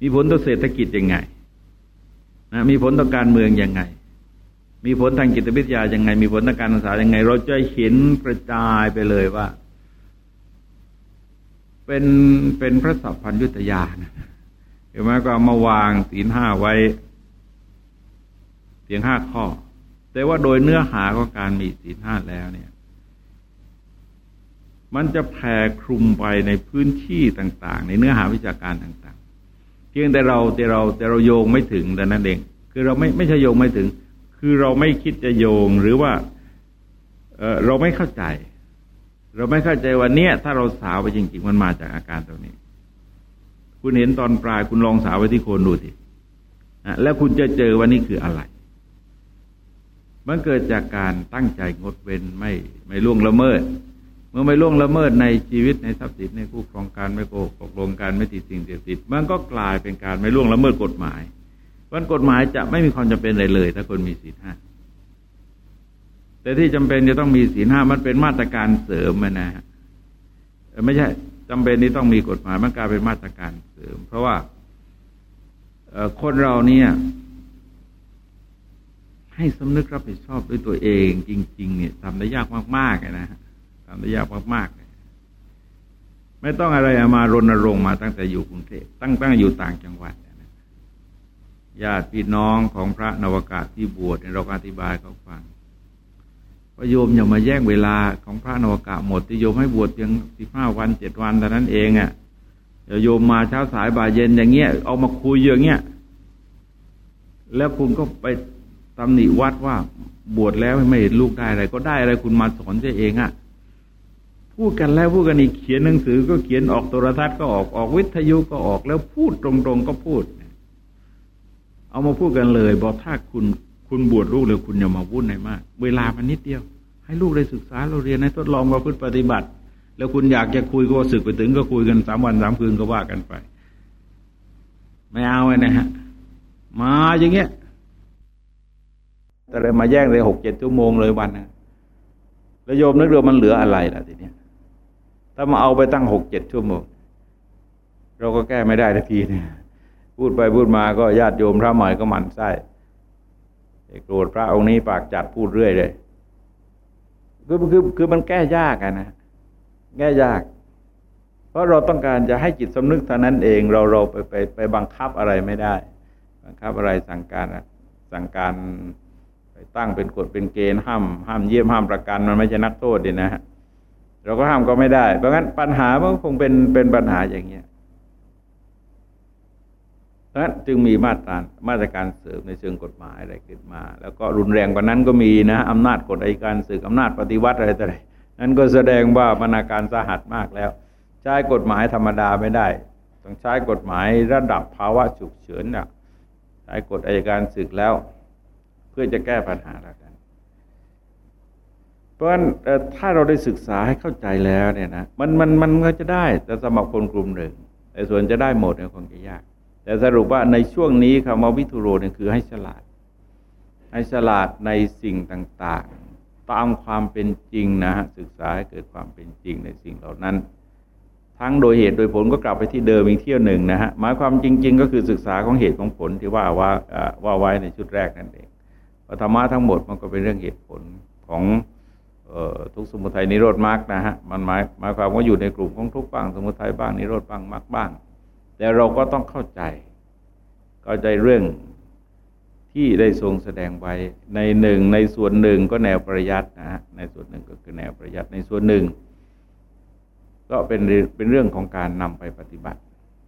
มีผลต่อเศรษฐกิจยังไง นะมีผลต่อการเมืองยังไง มีผลทางจิตวิทยายังไง มีผลทางการศึกษายังไง เราจะเห็นกระจายไปเลยว่า เป็นเป็นพระสัพพัญยุตยานะเห็นไหมก็มาวางศีลห้าไว้เพียงห้าข้อ แต่ว่าโดยเนื้อหาของการมีศีลห้าแล้วเนี่ย มันจะแผ่คลุมไปในพื้นที่ต่าง ๆ ในเนื้อหาวิชาการต่าง เพียงแต่เราแต่เราแต่เราโยงไม่ถึงแต่นั้นเองคือเราไม่ไม่ใช่โยงไม่ถึง คือเราไม่คิดจะโยงหรือว่าเออเราไม่เข้าใจ เราไม่เข้าใจว่าเนี้ยถ้าเราสาวไปจริง ๆ มันมาจากอาการตรงนี้ คุณเห็นตอนปลายคุณลองสาวไปที่โคนดูสิแล้วคุณจะเจอว่านี่คืออะไร มันเกิดจากการตั้งใจงดเว้นไม่ไม่ล่วงละเมิด เมื่อไม่ล่วงละเมิดในชีวิตในทรัพย์สินในคู่ครองการไม่โกหกตกลงการไม่ติดสิ่งเสียติดมันก็กลายเป็นการไม่ล่วงละเมิดกฎหมายวันกฎหมายจะไม่มีความจำเป็นอะไรเลย ถ้าคนมีศีลห้าแต่ที่จำเป็นจะต้องมีศีลห้ามันเป็นมาตรการเสริมนะฮะไม่ใช่จำเป็นที่ต้องมีกฎหมายมันกลายเป็นมาตรการเสริม เพราะว่าคนเราเนี่ย ให้สำนึกรับผิดชอบด้วยตัวเอง จริง ๆ เนี่ยทำได้ยากมากๆนะฮะ ทำได้ยากมากๆไม่ต้องอะไรมารณรงค์มาตั้งแต่อยู่กรุงเทพตั้งตั้งอยู่ต่างจังหวัดญาติพี่น้องของพระนวกาที่บวชเราอธิบายเขาฟังว่าโยมอย่ามาแย่งเวลาของพระนวกาหมดที่โยมให้บวชเพียงสิบห้าวันเจ็ดวันแต่นั้นเองอะ่ะโยมมาเช้าสายบ่ายเย็นอย่างเงี้ยเอามาคุยอย่างเงี้ยแล้วคุณก็ไปตำหนิวัดว่าบวชแล้วไม่เห็นลูกได้อะไร ก็ได้อะไรคุณมาสอนเองอะ่ะ พูดกันแล้วพูดกันอีกเขียนหนังสือก็เขียนออกโทรทัศน์ก็ออกออกวิทยุก็ออกแล้วพูดตรงๆก็พูด เอามาพูดกันเลยบอกถ้าคุณคุณบวชลูกเลยคุณอย่ามาวุ่นในมาก เวลามันนิดเดียว ให้ลูกได้ศึกษาเราเรียนให้ทดลองมาพึ่ปฏิบัติ แล้วคุณอยากจะคุยก็สึกไปถึงก็คุยกันสามวันสามคืนก็ว่ากันไป ไม่เอาไงนะฮะ มาอย่างเงี้ยแต่เลยมาแย่งเลยหกเจ็ดชั่วโมงเลยวันนะแล้วโยมนึกดูมันเหลืออะไรล่ะทีเนี้ย ถ้ามาเอาไปตั้งหกเจ็ดชั่วโมงเราก็แก้ไม่ได้ทันทีเนี่ยพูดไปพูดมาก็ญาติโยมพระใหม่ก็หมั่นไส้โกรธพระองค์นี้ปากจัดพูดเรื่อยเลยคือคือคือมันแก้ยากอะนะแก้ยาก เพราะเราต้องการจะให้จิตสำนึกเท่านั้นเองเราเราไปไปไปบังคับอะไรไม่ได้ บังคับอะไรสั่งการสั่งการไปตั้งเป็นกฎเป็นเกณฑ์ห้ามห้ามเยี่ยมห้ามประกันมันไม่ใช่นักโทษดีนะฮะ เราก็ห้ามก็ไม่ได้ เพราะงั้นปัญหามันคงเป็นเป็นปัญหาอย่างเงี้ยนั้นจึงมีมาตรามาตรการเสริมในเชิงกฎหมายอะไรขึ้นมา แล้วก็รุนแรงกว่านั้นก็มีนะอำนาจกฎอัยการศึกอำนาจปฏิวัติอะไรต่ออะไรนั้นก็แสดงว่ามันอาการสาหัสมากแล้ว ใช้กฎหมายธรรมดาไม่ได้ ต้องใช้กฎหมายระดับภาวะฉุกเฉินเนี่ยใช้กฎอัยการศึกแล้ว เพื่อจะแก้ปัญหาแล้ว เพราะฉะนั้นถ้าเราได้ศึกษาให้เข้าใจแล้วเนี่ยนะมันมันมันก็จะได้แต่สำหรับคนกลุ่มหนึ่งแต่ส่วนจะได้หมดเนี่ยคงจะยาก แต่สรุปว่าในช่วงนี้คำว่าวิทุโรเนี่ยคือให้ฉลาด ให้ฉลาดในสิ่งต่างๆ ตามความเป็นจริงนะฮะศึกษาให้เกิดความเป็นจริงในสิ่งเหล่านั้น ทั้งโดยเหตุโดยผลก็กลับไปที่เดิมอีกเที่ยวหนึ่งนะฮะหมายความจริง ๆ ก็คือศึกษาของเหตุของผลที่ว่าว่าว่าไว้ในชุดแรกนั่นเองธรรมะทั้งหมดมันก็เป็นเรื่องเหตุผลของ ทุกสมุทัยนิโรธมรรคนะฮะมันหมายหมายความว่าอยู่ในกลุ่มของทุกบ้าง สมุทัยบ้างนิโรธบ้างมรรคบ้าง แต่เราก็ต้องเข้าใจ เข้าใจเรื่องที่ได้ทรงแสดงไว้ในหนึ่งในส่วนหนึ่งก็แนวประยัดนะฮะในส่วนหนึ่งก็คือแนวประยัดในส่วนหนึ่ง ก็เป็นเป็นเรื่องของการนำไปปฏิบัติ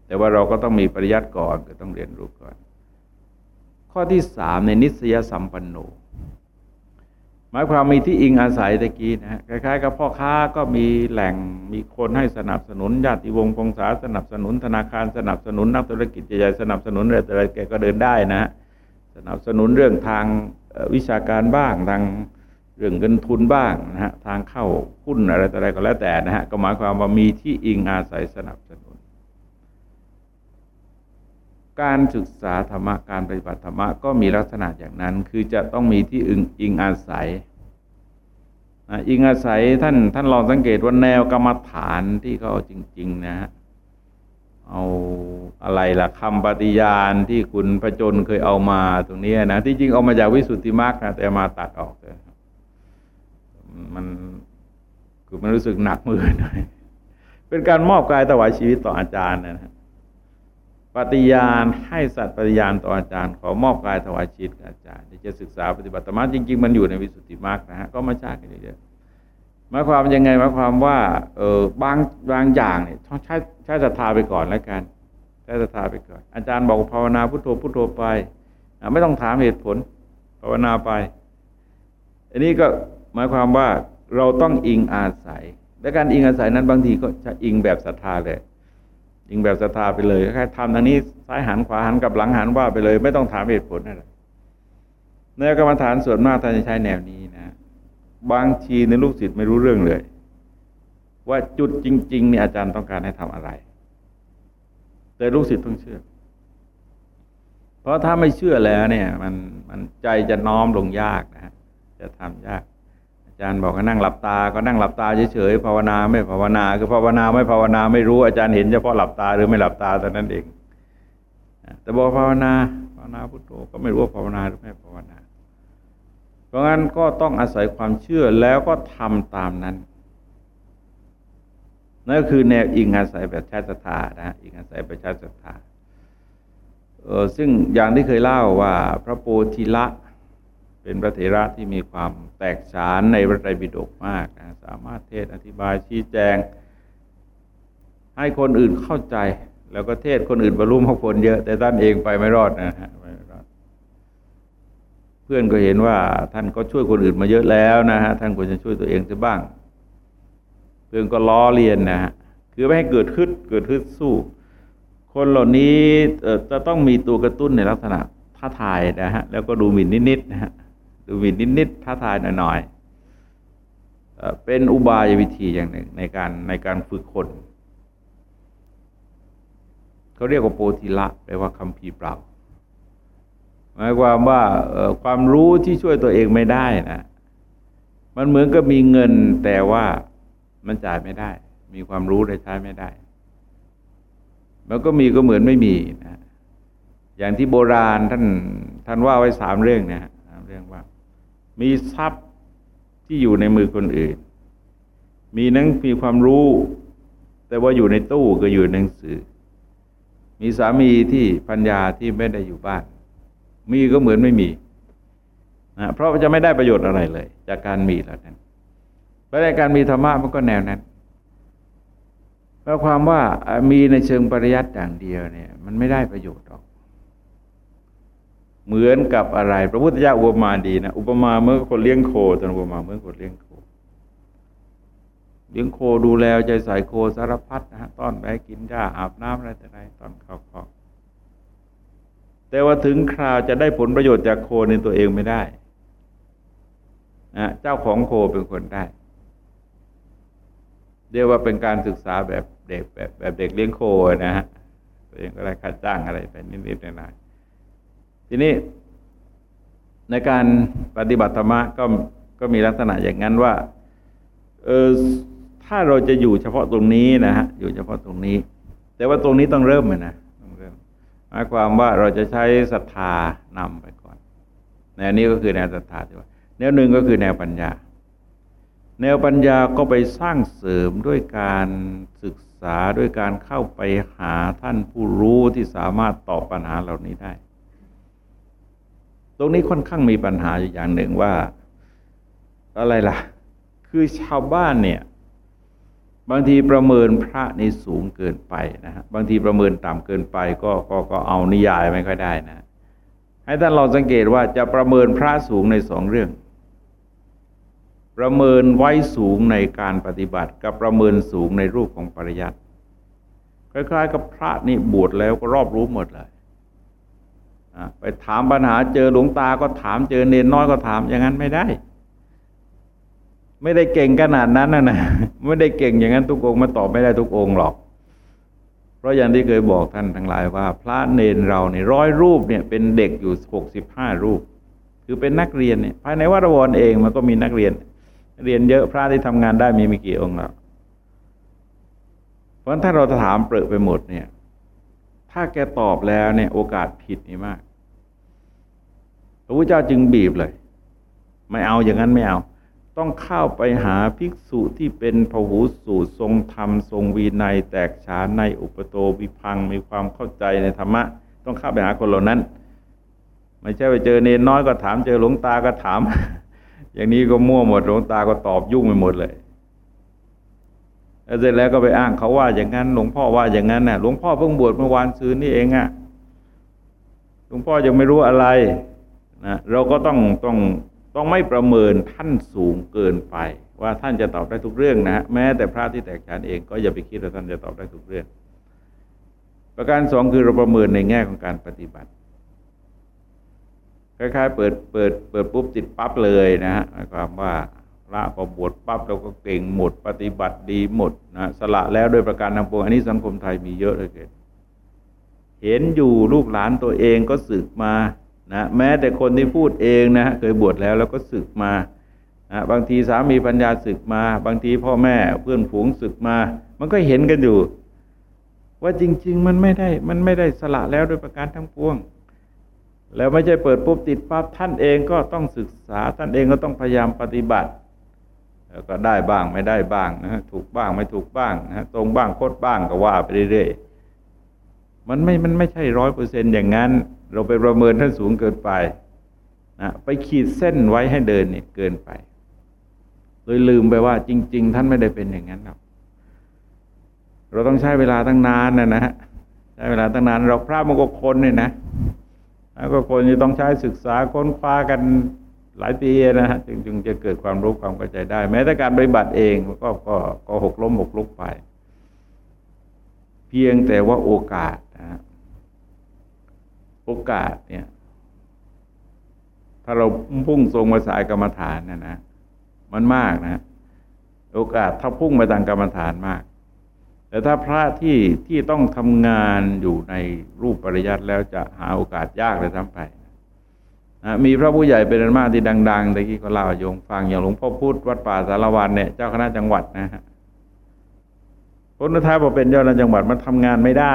แต่ว่าเราก็ต้องมีปริยัติก่อนก็ต้องเรียนรู้ก่อน ข้อที่สามในนิสยสัมปันโน หมายความมีที่อิงอาศัยตะกี้นะฮะคล้ายๆกับพ่อค้าก็มีแหล่งมีคนให้สนับสนุนญาติวงศ์พงษาสนับสนุนธนาคารสนับสนุนนักธุรกิจใหญ่สนับสนุนอะไรแต่อะไรแกก็เดินได้นะสนับสนุนเรื่องทางวิชาการบ้างทางเรื่องเงินทุนบ้างนะฮะทางเข้าหุ้นอะไรแต่อะไรก็แล้วแต่นะฮะก็หมายความว่ามีที่อิงอาศัยสนับสนุน การศึกษาธรรมะการปฏิบัติธรรมะก็มีลักษณะอย่างนั้น คือจะต้องมีที่อิงอิงอาศัยอิงอาศัยท่านท่านลองสังเกตว่าแนวกรรมฐานที่เขาจริง ๆ นะฮะเอาอะไรล่ะคำปฏิญาณที่คุณพระจนเคยเอามาตรงนี้นะที่จริงเอามาจากวิสุทธิมรรคนะแต่มาตัดออกเลยมันคือมันรู้สึกหนักมือหน่อยเป็นการมอบกายถวายชีวิตต่ออาจารย์นะฮะ ปฏิญาณให้สัตว์ปฏิญาณต่ออาจารย์ขอมอบกายถวายชีวิตอาจารย์ที่จะศึกษาปฏิบัติธรรมจริง ๆ มันอยู่ในวิสุทธิมรรคนะฮะก็มาชากันเยอะหมายความยังไงหมายความว่าเออบางบางอย่างเนี่ยต้องใช้ใช้ศรัทธาไปก่อนแล้วกันใช้ศรัทธาไปก่อน อาจารย์บอกภาวนาพุทโธพุทโธไปไม่ต้องถามเหตุผล ภาวนาไป อันนี้ก็หมายความว่าเราต้องอิงอาศัย และการอิงอาศัยนั้นบางทีก็จะอิงแบบศรัทธาเลย อิงแบบศรัทธาไปเลยแค่ทำทางนี้ซ้ายหันขวาหันกับหลังหันว่าไปเลย ไม่ต้องถามเหตุผลอะไรในกรรมฐานส่วนมากท่านจะใช้แนวนี้นะบางทีในลูกศิษย์ไม่รู้เรื่องเลย ว่าจุดจริง ๆ เนี่ยอาจารย์ต้องการให้ทำอะไร แต่ลูกศิษย์ต้องเชื่อ เพราะถ้าไม่เชื่อแล้วเนี่ย มันมันใจจะน้อมลงยากนะฮะจะทำยาก จารย์บอกให้นั่งหลับตา ก็นั่งหลับตาเฉยๆภาวนาไม่ภาวนา คือภาวนาไม่ภาวนาไม่รู้อาจารย์เห็นเฉพาะหลับตาหรือไม่หลับตาแต่นั้นเอง แต่บอกภาวนาภาวนาพุทโธก็ไม่รู้ว่าภาวนาหรือไม่ภาวนา เพราะงั้นก็ต้องอาศัยความเชื่อแล้วก็ทำตามนั้นนั่นก็คือแนวอิงอาศัยแบบชาติศรัทธานะอิงอาศัยแบบชาติศรัทธาซึ่งอย่างที่เคยเล่าว่าพระโพธิละ เป็นพระเถระที่มีความแตกฉานในพระไตรปิฎกมากนะสามารถเทศอธิบายชี้แจง ให้คนอื่นเข้าใจ แล้วก็เทศคนอื่นบรรลุมรรคผลเยอะ แต่ท่านเองไปไม่รอดนะฮะเพื่อนก็เห็นว่า ท่านก็ช่วยคนอื่นมาเยอะแล้วนะฮะท่านควรจะช่วยตัวเองซะบ้าง เพื่อนก็ล้อเลียนนะฮะคือไม่ให้เกิดขึ้นเกิดขึ้นสู้ คนเหล่านี้จะต้องมีตัวกระตุ้นในลักษณะท้าทายนะฮะแล้วก็ดูหมิ่นนิดๆนะฮะ ดูหมิ่นนิดๆท้าทายหน่อยๆเป็นอุบายวิธีอย่างหนึ่งในการในการฝึกคนเขาเรียกว่าโปธิละแปลว่าคำพีเปล่าหมายความว่าความรู้ที่ช่วยตัวเองไม่ได้นะมันเหมือนกับมีเงินแต่ว่ามันจ่ายไม่ได้ มีความรู้แต่ใช้ไม่ได้ มันก็มีก็เหมือนไม่มีนะอย่างที่โบราณท่านท่านว่าไว้สามเรื่องนะสาม เรื่องว่า มีทรัพย์ที่อยู่ในมือคนอื่น มีนังมีความรู้ แต่ว่าอยู่ในตู้ก็อยู่ในหนังสือ มีสามีที่ปัญญาที่ไม่ได้อยู่บ้าน มีก็เหมือนไม่มีนะเพราะจะไม่ได้ประโยชน์อะไรเลย จากการมีแล้วนั้นเพราะในการมีธรรมะมันก็แนวนั้นเพราะความว่ามีในเชิงปริยัติอย่างเดียวเนี่ย มันไม่ได้ประโยชน์หรอก เหมือนกับอะไร พระพุทธเจ้าอุปมาดีนะอุปมาเมื่อคนเลี้ยงโคตอนอุปมาเมื่อคนเลี้ยงโค เลี้ยงโคดูแลใจใส่โคสารพัดนะฮะต้อนไปกินหญ้าอาบน้ำอะไรแต่ไรตอนเข้าคอกแต่ว่าถึงคราวจะได้ผลประโยชน์จากโคในตัวเองไม่ได้นะเจ้าของโคเป็นคนได้ เรียกว่าเป็นการศึกษาแบบเด็กแบบแบบเด็กเลี้ยงโคนะฮะตัวเองก็ได้ค่าจ้างอะไรไปนิดๆหน่อยๆ ทีนี้ในการปฏิบัติธรรมะก็ก็มีลักษณะอย่างนั้นว่าเออถ้าเราจะอยู่เฉพาะตรงนี้นะฮะอยู่เฉพาะตรงนี้ แต่ว่าตรงนี้ต้องเริ่มเลยนะต้องเริ่มหมายความว่าเราจะใช้ศรัทธานำไปก่อนแนวนี้ก็คือแนวศรัทธาที่ว่าแนวหนึ่งก็คือแนวปัญญา แนวปัญญาก็ไปสร้างเสริมด้วยการศึกษาด้วยการเข้าไปหาท่านผู้รู้ที่สามารถตอบปัญหาเหล่านี้ได้ ตรงนี้ค่อนข้างมีปัญหาอยู่อย่างหนึ่งว่า อะไรล่ะ คือชาวบ้านเนี่ย บางทีประเมินพระนี่สูงเกินไปนะฮะบางทีประเมินต่ำเกินไปก็ก็ก็เอานิยายไม่ค่อยได้นะ ให้ท่านลองสังเกตว่าจะประเมินพระสูงในสองเรื่อง ประเมินไว้สูงในการปฏิบัติ กับประเมินสูงในรูปของปริยัติคล้ายๆ กับพระนี่บวชแล้วก็รอบรู้หมดเลย ไปถามปัญหาเจอหลวงตาก็ถามเจอเนนน้อยก็ถามอย่างนั้นไม่ได้ ไม่ได้เก่งขนาดนั้นนะนะไม่ได้เก่งอย่างนั้นทุกองค์มาตอบไม่ได้ทุกองค์หรอก เพราะอย่างที่เคยบอกท่านทั้งหลายว่า พระเนนเราเนี่ยร้อยรูปเนี่ยเป็นเด็กอยู่หกสิบห้ารูป คือเป็นนักเรียนเนี่ยภายในวัดวรเองมันก็มีนักเรียน เรียนเยอะพระที่ทำงานได้มีไม่กี่องค์แล้วเพราะถ้าเราถามเปรอะไปหมดเนี่ย ถ้าแกตอบแล้วเนี่ยโอกาสผิดนี่มาก พระพุทธเจ้าจึงบีบเลย ไม่เอาอย่างนั้นไม่เอา ต้องเข้าไปหาภิกษุที่เป็นพหูสูตรทรงธรรม ทรงวีนัยแตกฉานในอุปโตวิพังมีความเข้าใจในธรรมะ ต้องเข้าไปหาคนเหล่านั้น ไม่ใช่ไปเจอเนนน้อยก็ถามเจอหลวงตาก็ถาม อย่างนี้ก็มั่วหมดหลวงตาก็ตอบยุ่งไปหมดเลย เสร็จแล้วก็ไปอ้างเขาว่าอย่างนั้น หลวงพ่อว่าอย่างนั้นน่ะ หลวงพ่อเพิ่งบวชเมื่อวานซืนนี่เองอะ่ะ หลวงพ่อยังไม่รู้อะไรนะเราก็ต้องต้องต้องไม่ประเมินท่านสูงเกินไป ว่าท่านจะตอบได้ทุกเรื่องนะ แม้แต่พระที่แตกฉานเองก็อย่าไปคิดว่าท่านจะตอบได้ทุกเรื่อง ประการสองคือเราประเมินในแง่ของการปฏิบัติคล้ายๆเปิดเปิดเปิดปุ๊บติดปั๊บเลยนะฮะหมายความว่า พระพอบวชปั๊บเราก็เก่งหมด ปฏิบัติดีหมดนะสละแล้วโดยประการทั้งปวงอันนี้สังคมไทยมีเยอะเลยเกิดเห็นอยู่ลูกหลานตัวเองก็สึกมานะแม้แต่คนที่พูดเองนะเคยบวชแล้วแล้วก็สึกมานะบางทีสามีปัญญาสึกมา บางทีพ่อแม่เพื่อนฝูงสึกมา มันก็เห็นกันอยู่ ว่าจริง ๆ มันไม่ได้ มันไม่ได้สละแล้วโดยประการทั้งปวง แล้วไม่ใช่เปิดปุ๊บติดปั๊บท่านเองก็ต้องศึกษาท่านเองก็ต้องพยายามปฏิบัติ แล้วก็ได้บ้างไม่ได้บ้างนะฮะถูกบ้างไม่ถูกบ้างนะฮะตรงบ้างโคตรบ้างก็ว่าไปเรื่อยๆมันไม่มันไม่ใช่ร้อยเปอร์เซ็นอย่างนั้น เราไปประเมินท่านสูงเกินไปนะไปขีดเส้นไว้ให้เดินเนี่ยเกินไปโดยลืมไปว่า จริง ๆ ท่านไม่ได้เป็นอย่างนั้นหรอกเราต้องใช้เวลาตั้งนานนะนะฮะใช้เวลาตั้งนาน เราพระมงคลคนเนี่ยนะแล้วก็คนจะต้องใช้ศึกษาค้นคว้ากัน หลายปีนะฮะจึงจึงจะเกิดความรู้ความเข้าใจได้ แม้แต่การปฏิบัติเองก็ก็ก็หกล้มหกลุกไป เพียงแต่ว่าโอกาสนะฮะโอกาสเนี่ย ถ้าเราพุ่งทรงมาสายกรรมฐานนะนะมันมากนะโอกาสถ้าพุ่งไปทางกรรมฐานมาก แต่ถ้าพระที่ที่ต้องทำงานอยู่ในรูปปริยัติแล้วจะหาโอกาสยากเลยทั้งไป นะมีพระผู้ใหญ่เป็นอันมากที่ดังๆตะกี้ก็เล่าโยงฟังอย่างหลวงพ่อพุธวัดป่าสารวันเนี่ยเจ้าคณะจังหวัดนะฮะผลท้ายพอเป็นเจ้าคณะจังหวัดมันทำงานไม่ได้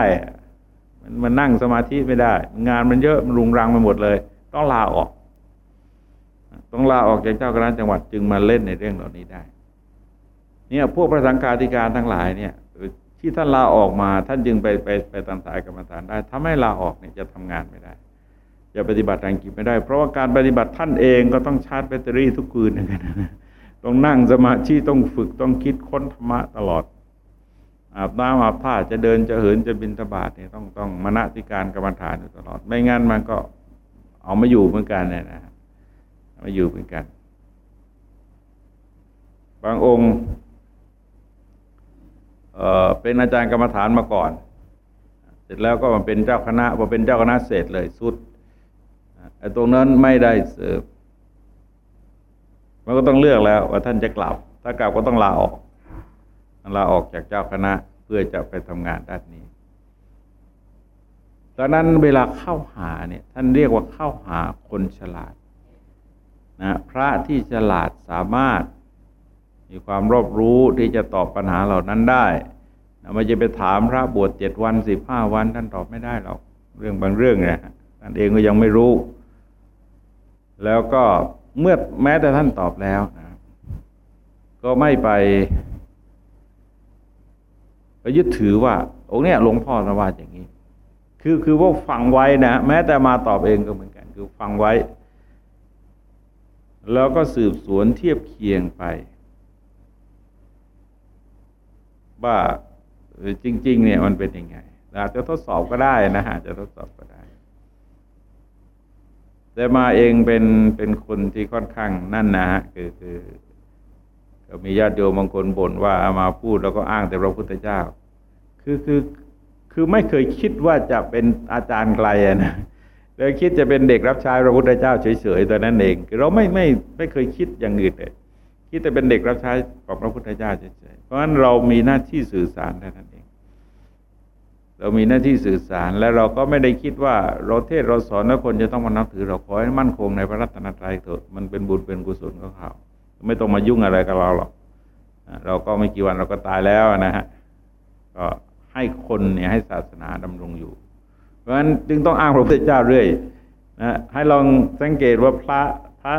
มันมันนั่งสมาธิไม่ได้ งานมันเยอะมันรุงรังไปหมดเลย ต้องลาออก ต้องลาออกจากเจ้าคณะจังหวัดจึงมาเล่นในเรื่องเหล่านี้ได้ เนี่ยพวกพระสังฆาธิการทั้งหลายเนี่ยที่ท่านลาออกมาท่านจึงไปไปไปตามสายกรรมฐานได้ ถ้าไม่ลาออกเนี่ยจะทำงานไม่ได้ จะปฏิบัติทางจิตไม่ได้ เพราะว่าการปฏิบัติท่านเองก็ต้องชาร์จแบตเตอรี่ทุกคืนหมือนกันต้องนั่งสมาธิต้องฝึกต้องคิดค้นธรรมะตลอด อาบน้ำอาบท่าจะเดินจะเหินจะบินทบาทเนี่ยต้องต้องมณฑิการกรรมฐานอยู่ตลอด ไม่งั้นมันก็เอามาอยู่เหมือนกันเนี่ยนะมาอยู่เหมือนกัน บางองค์เอ่อเป็นอาจารย์กรรมฐานมาก่อน เสร็จแล้วก็มาเป็นเจ้าคณะพอเป็นเจ้าคณะเสร็จเลยสุด ตรงนั้นไม่ได้เสิร์ฟมันก็ต้องเลือกแล้ว ว่าท่านจะกลับ ถ้ากลับก็ต้องลาออกลาออกจากเจ้าคณะเพื่อจะไปทำงานด้านนี้ตอนนั้นเวลาเข้าหาเนี่ย ท่านเรียกว่าเข้าหาคนฉลาดนะพระที่ฉลาดสามารถ มีความรอบรู้ที่จะตอบปัญหาเหล่านั้นได้ไม่จะไปถามพระบวชเจ็ดวันสิบห้าวัน ท่านตอบไม่ได้หรอกเรื่องบางเรื่องเนี่ยท่านเองก็ยังไม่รู้ แล้วก็เมื่อแม้แต่ท่านตอบแล้วนะก็ไม่ไปไปยึดถือว่า องค์เนี้ยหลวงพ่อสว่าอย่างนี้ คือคือว่าฟังไว้นะแม้แต่มาตอบเองก็เหมือนกัน คือฟังไว้ แล้วก็สืบสวนเทียบเคียงไป ว่าจริง ๆ เนี่ยมันเป็นยังไงอาจจะทดสอบก็ได้นะฮะจะทดสอบก็ได้ แต่มาเองเป็นเป็นคนที่ค่อนข้างนั่นนะฮะคือคือก็มีญาติโยมบางคนบ่นว่าอามาพูดแล้วก็อ้างแต่พระพุทธเจ้า คือคือคือไม่เคยคิดว่าจะเป็นอาจารย์ไกลนะเลยคิดจะเป็นเด็กรับใช้พระพุทธเจ้าเฉยๆตัวนั้นเองคือเราไม่ไม่ไม่เคยคิดอย่างอื่นเลยคิดแต่เป็นเด็กรับใช้ของพระพุทธเจ้าเฉยๆเพราะฉะนั้นเรามีหน้าที่สื่อสารเท่านั้นเอง เรามีหน้าที่สื่อสารและเราก็ไม่ได้คิดว่าเราเทศเราสอนแล้วคนจะต้องมานับถือเราขอให้มั่นคงในพระรัตนตรัยเถอะมันเป็นบุญเป็นกุศลของเขาไม่ต้องมายุ่งอะไรกับเราหรอกเราก็ไม่กี่วันเราก็ตายแล้วนะฮะก็ให้คนเนี่ยให้ศาสนาดำรงอยู่ เพราะฉะนั้นจึงต้องอ้างพระพุทธเจ้าเรื่อยนะให้ลองสังเกตว่าพระพระ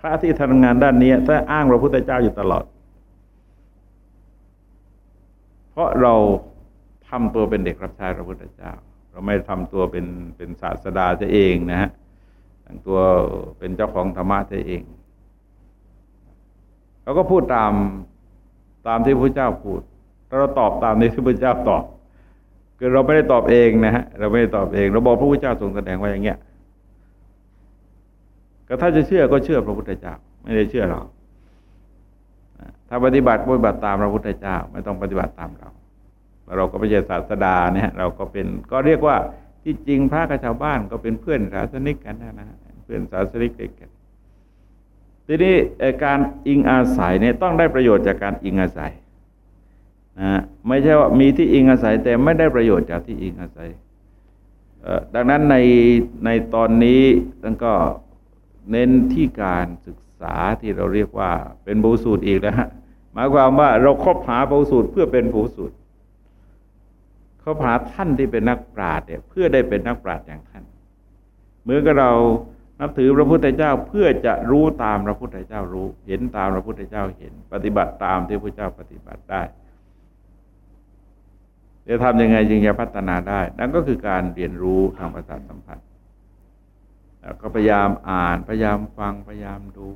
พระที่ทำงานด้านนี้ถ้าอ้างพระพุทธเจ้าอยู่ตลอด เพราะเรา ทำตัวเป็นเด็กรับใช้พระพุทธเจ้า เราไม่ทำตัวเป็นเป็นศาสดาจะเองนะฮะแต่งตัวเป็นเจ้าของธรรมะจะเองเราก็พูดตามตามที่พระเจ้าพูดเราตอบตามที่พระพุทธเจ้าตอบ คือเราไม่ได้ตอบเองนะฮะเราไม่ได้ตอบเอง เราบอกพระพุทธเจ้าทรงแสดงว่าอย่างเงี้ยก็ถ้าจะเชื่อก็เชื่อพระพุทธเจ้า ไม่ได้เชื่อเราถ้าปฏิบัติปฏิบัติตามพระพุทธเจ้า ไม่ต้องปฏิบัติตามเรา เราก็ไม่ใช่ศาสดาเนี่ยเราก็เป็นก็เรียกว่าที่จริงพระกับชาวบ้านก็เป็นเพื่อนศาสนิกกันนะฮะเพื่อนศาสนิกกันทีนี้การอิงอาศัยเนี่ยต้องได้ประโยชน์จากการอิงอาศัยนะไม่ใช่ว่ามีที่อิงอาศัยแต่ไม่ได้ประโยชน์จากที่อิงอาศัยดังนั้นในในตอนนี้ท่านก็เน้นที่การศึกษาที่เราเรียกว่าเป็นบูสูตรอีกแล้วหมายความว่าเราคบหาบูสูตรเพื่อเป็นบูสูตร คบหาท่านที่เป็นนักปราชญ์เนี่ยเพื่อได้เป็นนักปราชญ์อย่างท่านเหมือนกับเรานับถือพระพุทธเจ้าเพื่อจะรู้ตามพระพุทธเจ้ารู้ เห็นตามพระพุทธเจ้าเห็น ปฏิบัติตามที่พระเจ้าปฏิบัติได้จะทำยังไงจึงจะพัฒนาได้ นั่นก็คือการเรียนรู้ทางประสาทสัมผัสแล้วก็พยายามอ่านพยายามฟังพยายามดู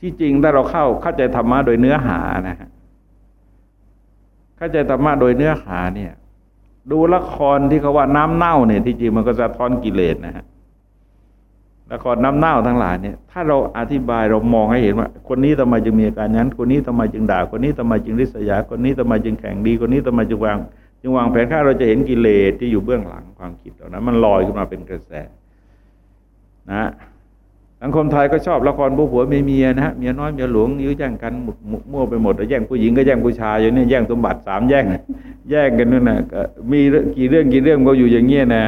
ที่จริงถ้าเราเข้าเข้าใจธรรมะโดยเนื้อหานะฮะ เข้าใจธรรมะโดยเนื้อหาเนี่ย ดูละครที่เขาว่าน้ำเน่าเนี่ย ที่จริงมันก็จะท้อนกิเลสนะฮะละครน้ำเน่าทั้งหลายเนี่ย ถ้าเราอธิบายเรามองให้เห็นว่า คนนี้ทำไมจึงมีอาการนั้น คนนี้ทำไมจึงด่า คนนี้ทำไมจึงริษยา คนนี้ทำไมจึงแข่งดี คนนี้ทำไมจึงวางจึงวางแผนฆ่าเราจะเห็นกิเลสที่อยู่เบื้องหลังความคิดเหล่านั้น มันลอยขึ้นมาเป็นกระแส นะ สังคมไทยก็ชอบละครผู้ผัวเมียนะฮะเมียน้อยเมียหลวงยื้อแย่งกันหมุดมั่วไปหมดแย่งผู้หญิงก็แย่งผู้ชายอยู่เนี่ยแย่งสมบัติสามแย่งแย่งกันนู่นนะมีกี่เรื่องกี่เรื่องก็อยู่อย่างเงี้ยนะ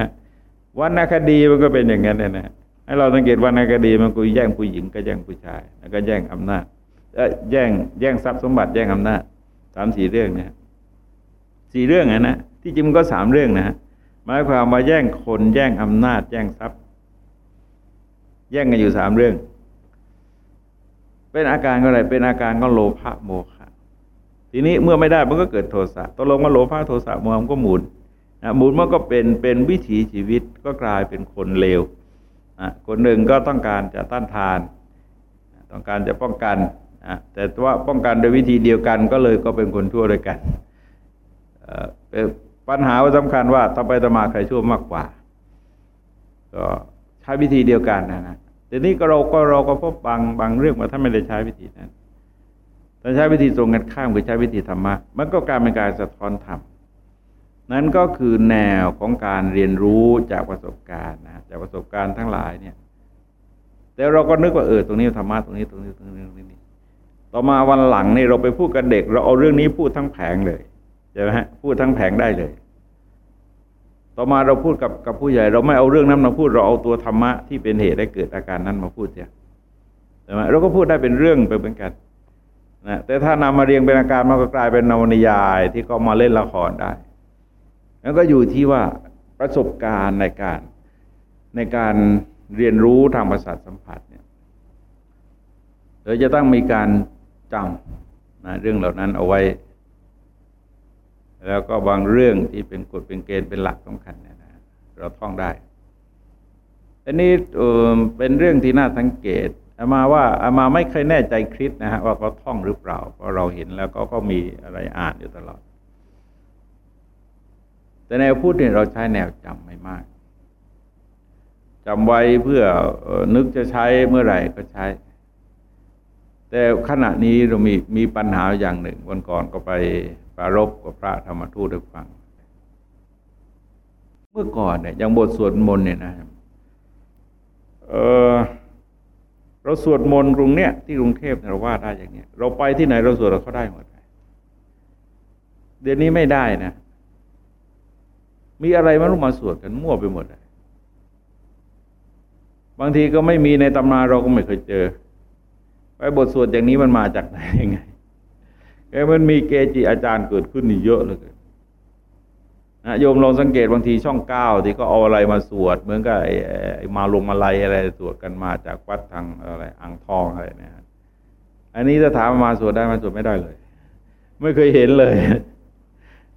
วันนคดีมันก็เป็นอย่างนั้นนะให้เราสังเกตว่าในคดีมันก็แย่งผู้หญิงก็แย่งผู้ชาย แล้วก็แย่งอำนาจแย่งแย่งทรัพย์สมบัติแย่งอำนาจสามสี่เรื่องเนี่ยสี่เรื่องนะนะที่จริงมันก็สามเรื่องนะหมายความมาแย่งคนแย่งอำนาจ แย่งทรัพย์ แย่งกันอยู่สามเรื่อง เป็นอาการก็อะไร เป็นอาการก็โลภะโมฆะทีนี้เมื่อไม่ได้มันก็เกิดโทสะตกลงมาโลภะโทสะโมหะมันก็หมุนนะหมุนมันก็เป็นเป็นวิถีชีวิตก็กลายเป็นคนเลวคนหนึ่งก็ต้องการจะต้านทาน ต้องการจะป้องกันแต่ว่าป้องกันโดยวิธีเดียวกันก็เลยก็เป็นคนชั่วด้วยกันปัญหาสำคัญว่าต่อไปต่อมาใครชั่วมากกว่า ก็ใช้วิธีเดียวกันนะนะ แต่นี้ก็เราก็เราก็พบบางบางเรื่องว่าท่านไม่ได้ใช้วิธีนั้นแต่ใช้วิธีตรงกันข้ามคือใช้วิธีธรรมะ มันก็การเป็นการสะท้อนธรรมนั้นก็คือแนวของการเรียนรู้จากประสบการณ์นะจากประสบการณ์ทั้งหลายเนี่ย แต่เราก็นึกว่าเออตรงนี้ธรรมะตรงนี้ตรงนี้ตรงนี้ตรงนี้ ต่อมาวันหลังนี่เราไปพูดกับเด็ก เราเอาเรื่องนี้พูดทั้งแผงเลยใช่ไหมฮะพูดทั้งแผงได้เลย ต่อมาเราพูดกับกับผู้ใหญ่ เราไม่เอาเรื่องนั้นมาพูดเราเอาตัวธรรมะที่เป็นเหตุให้เกิดอาการนั้นมาพูดเนี่ยใช่ไหมเราก็พูดได้เป็นเรื่องไปเหมือนกันนะแต่ถ้านำมาเรียงเป็นอาการมันก็กลายเป็นนวนิยายที่ก็มาเล่นละครได้ แล้วก็อยู่ที่ว่าประสบการณ์ในการในการเรียนรู้ทางประสาทสัมผัสเนี่ยเราจะต้องมีการจำนะเรื่องเหล่านั้นเอาไว้ แล้วก็บางเรื่องที่เป็นกฎเป็นเกณฑ์เป็นหลักสำคัญเนี่ยนะเราท่องได้อันนี้เป็นเรื่องที่น่าสังเกตอามาว่าอามาไม่เคยแน่ใจคริสนะฮะว่าเขาท่องหรือเปล่า เพราะเราเห็นแล้วก็ก็มีอะไรอ่านอยู่ตลอด แต่แนวพูดเนี่ยเราใช้แนวจำไม่มากจำไว้เพื่อนึกจะใช้เมื่อไหร่ก็ใช้ แต่ขณะนี้เรามีมีปัญหาอย่างหนึ่งวันก่อนก็ไป ปรารบกับพระธรรมทูตได้ฟัง เมื่อก่อนเนี่ยอย่างบทสวดมนต์เนี่ยนะเออเราสวดมนต์กรุงเนี้ยที่กรุงเทพเราว่าได้อย่างเงี้ย เราไปที่ไหนเราสวดเราเขาได้หมดเดี๋ยวนี้ไม่ได้นะ มีอะไรมารู้มาสวดกันมั่วไปหมดเลยบางทีก็ไม่มีในตำนาเราก็ไม่เคยเจอ ไปบทสวดอย่างนี้มันมาจากไหนยังไง แกมันมีเกจิอาจารย์เกิดขึ้นนี่เยอะเลยนะโยมลองสังเกตบางทีช่องเก้าที่ก็เอาอะไรมาสวด เหมือนกับไอ้มาลงมาลายอะไรสวดกันมาจากวัดทางอะไรอ่างทองอะไรเนี่ยอันนี้ถ้าถามมาสวดได้มาสวดไม่ได้เลย ไม่เคยเห็นเลย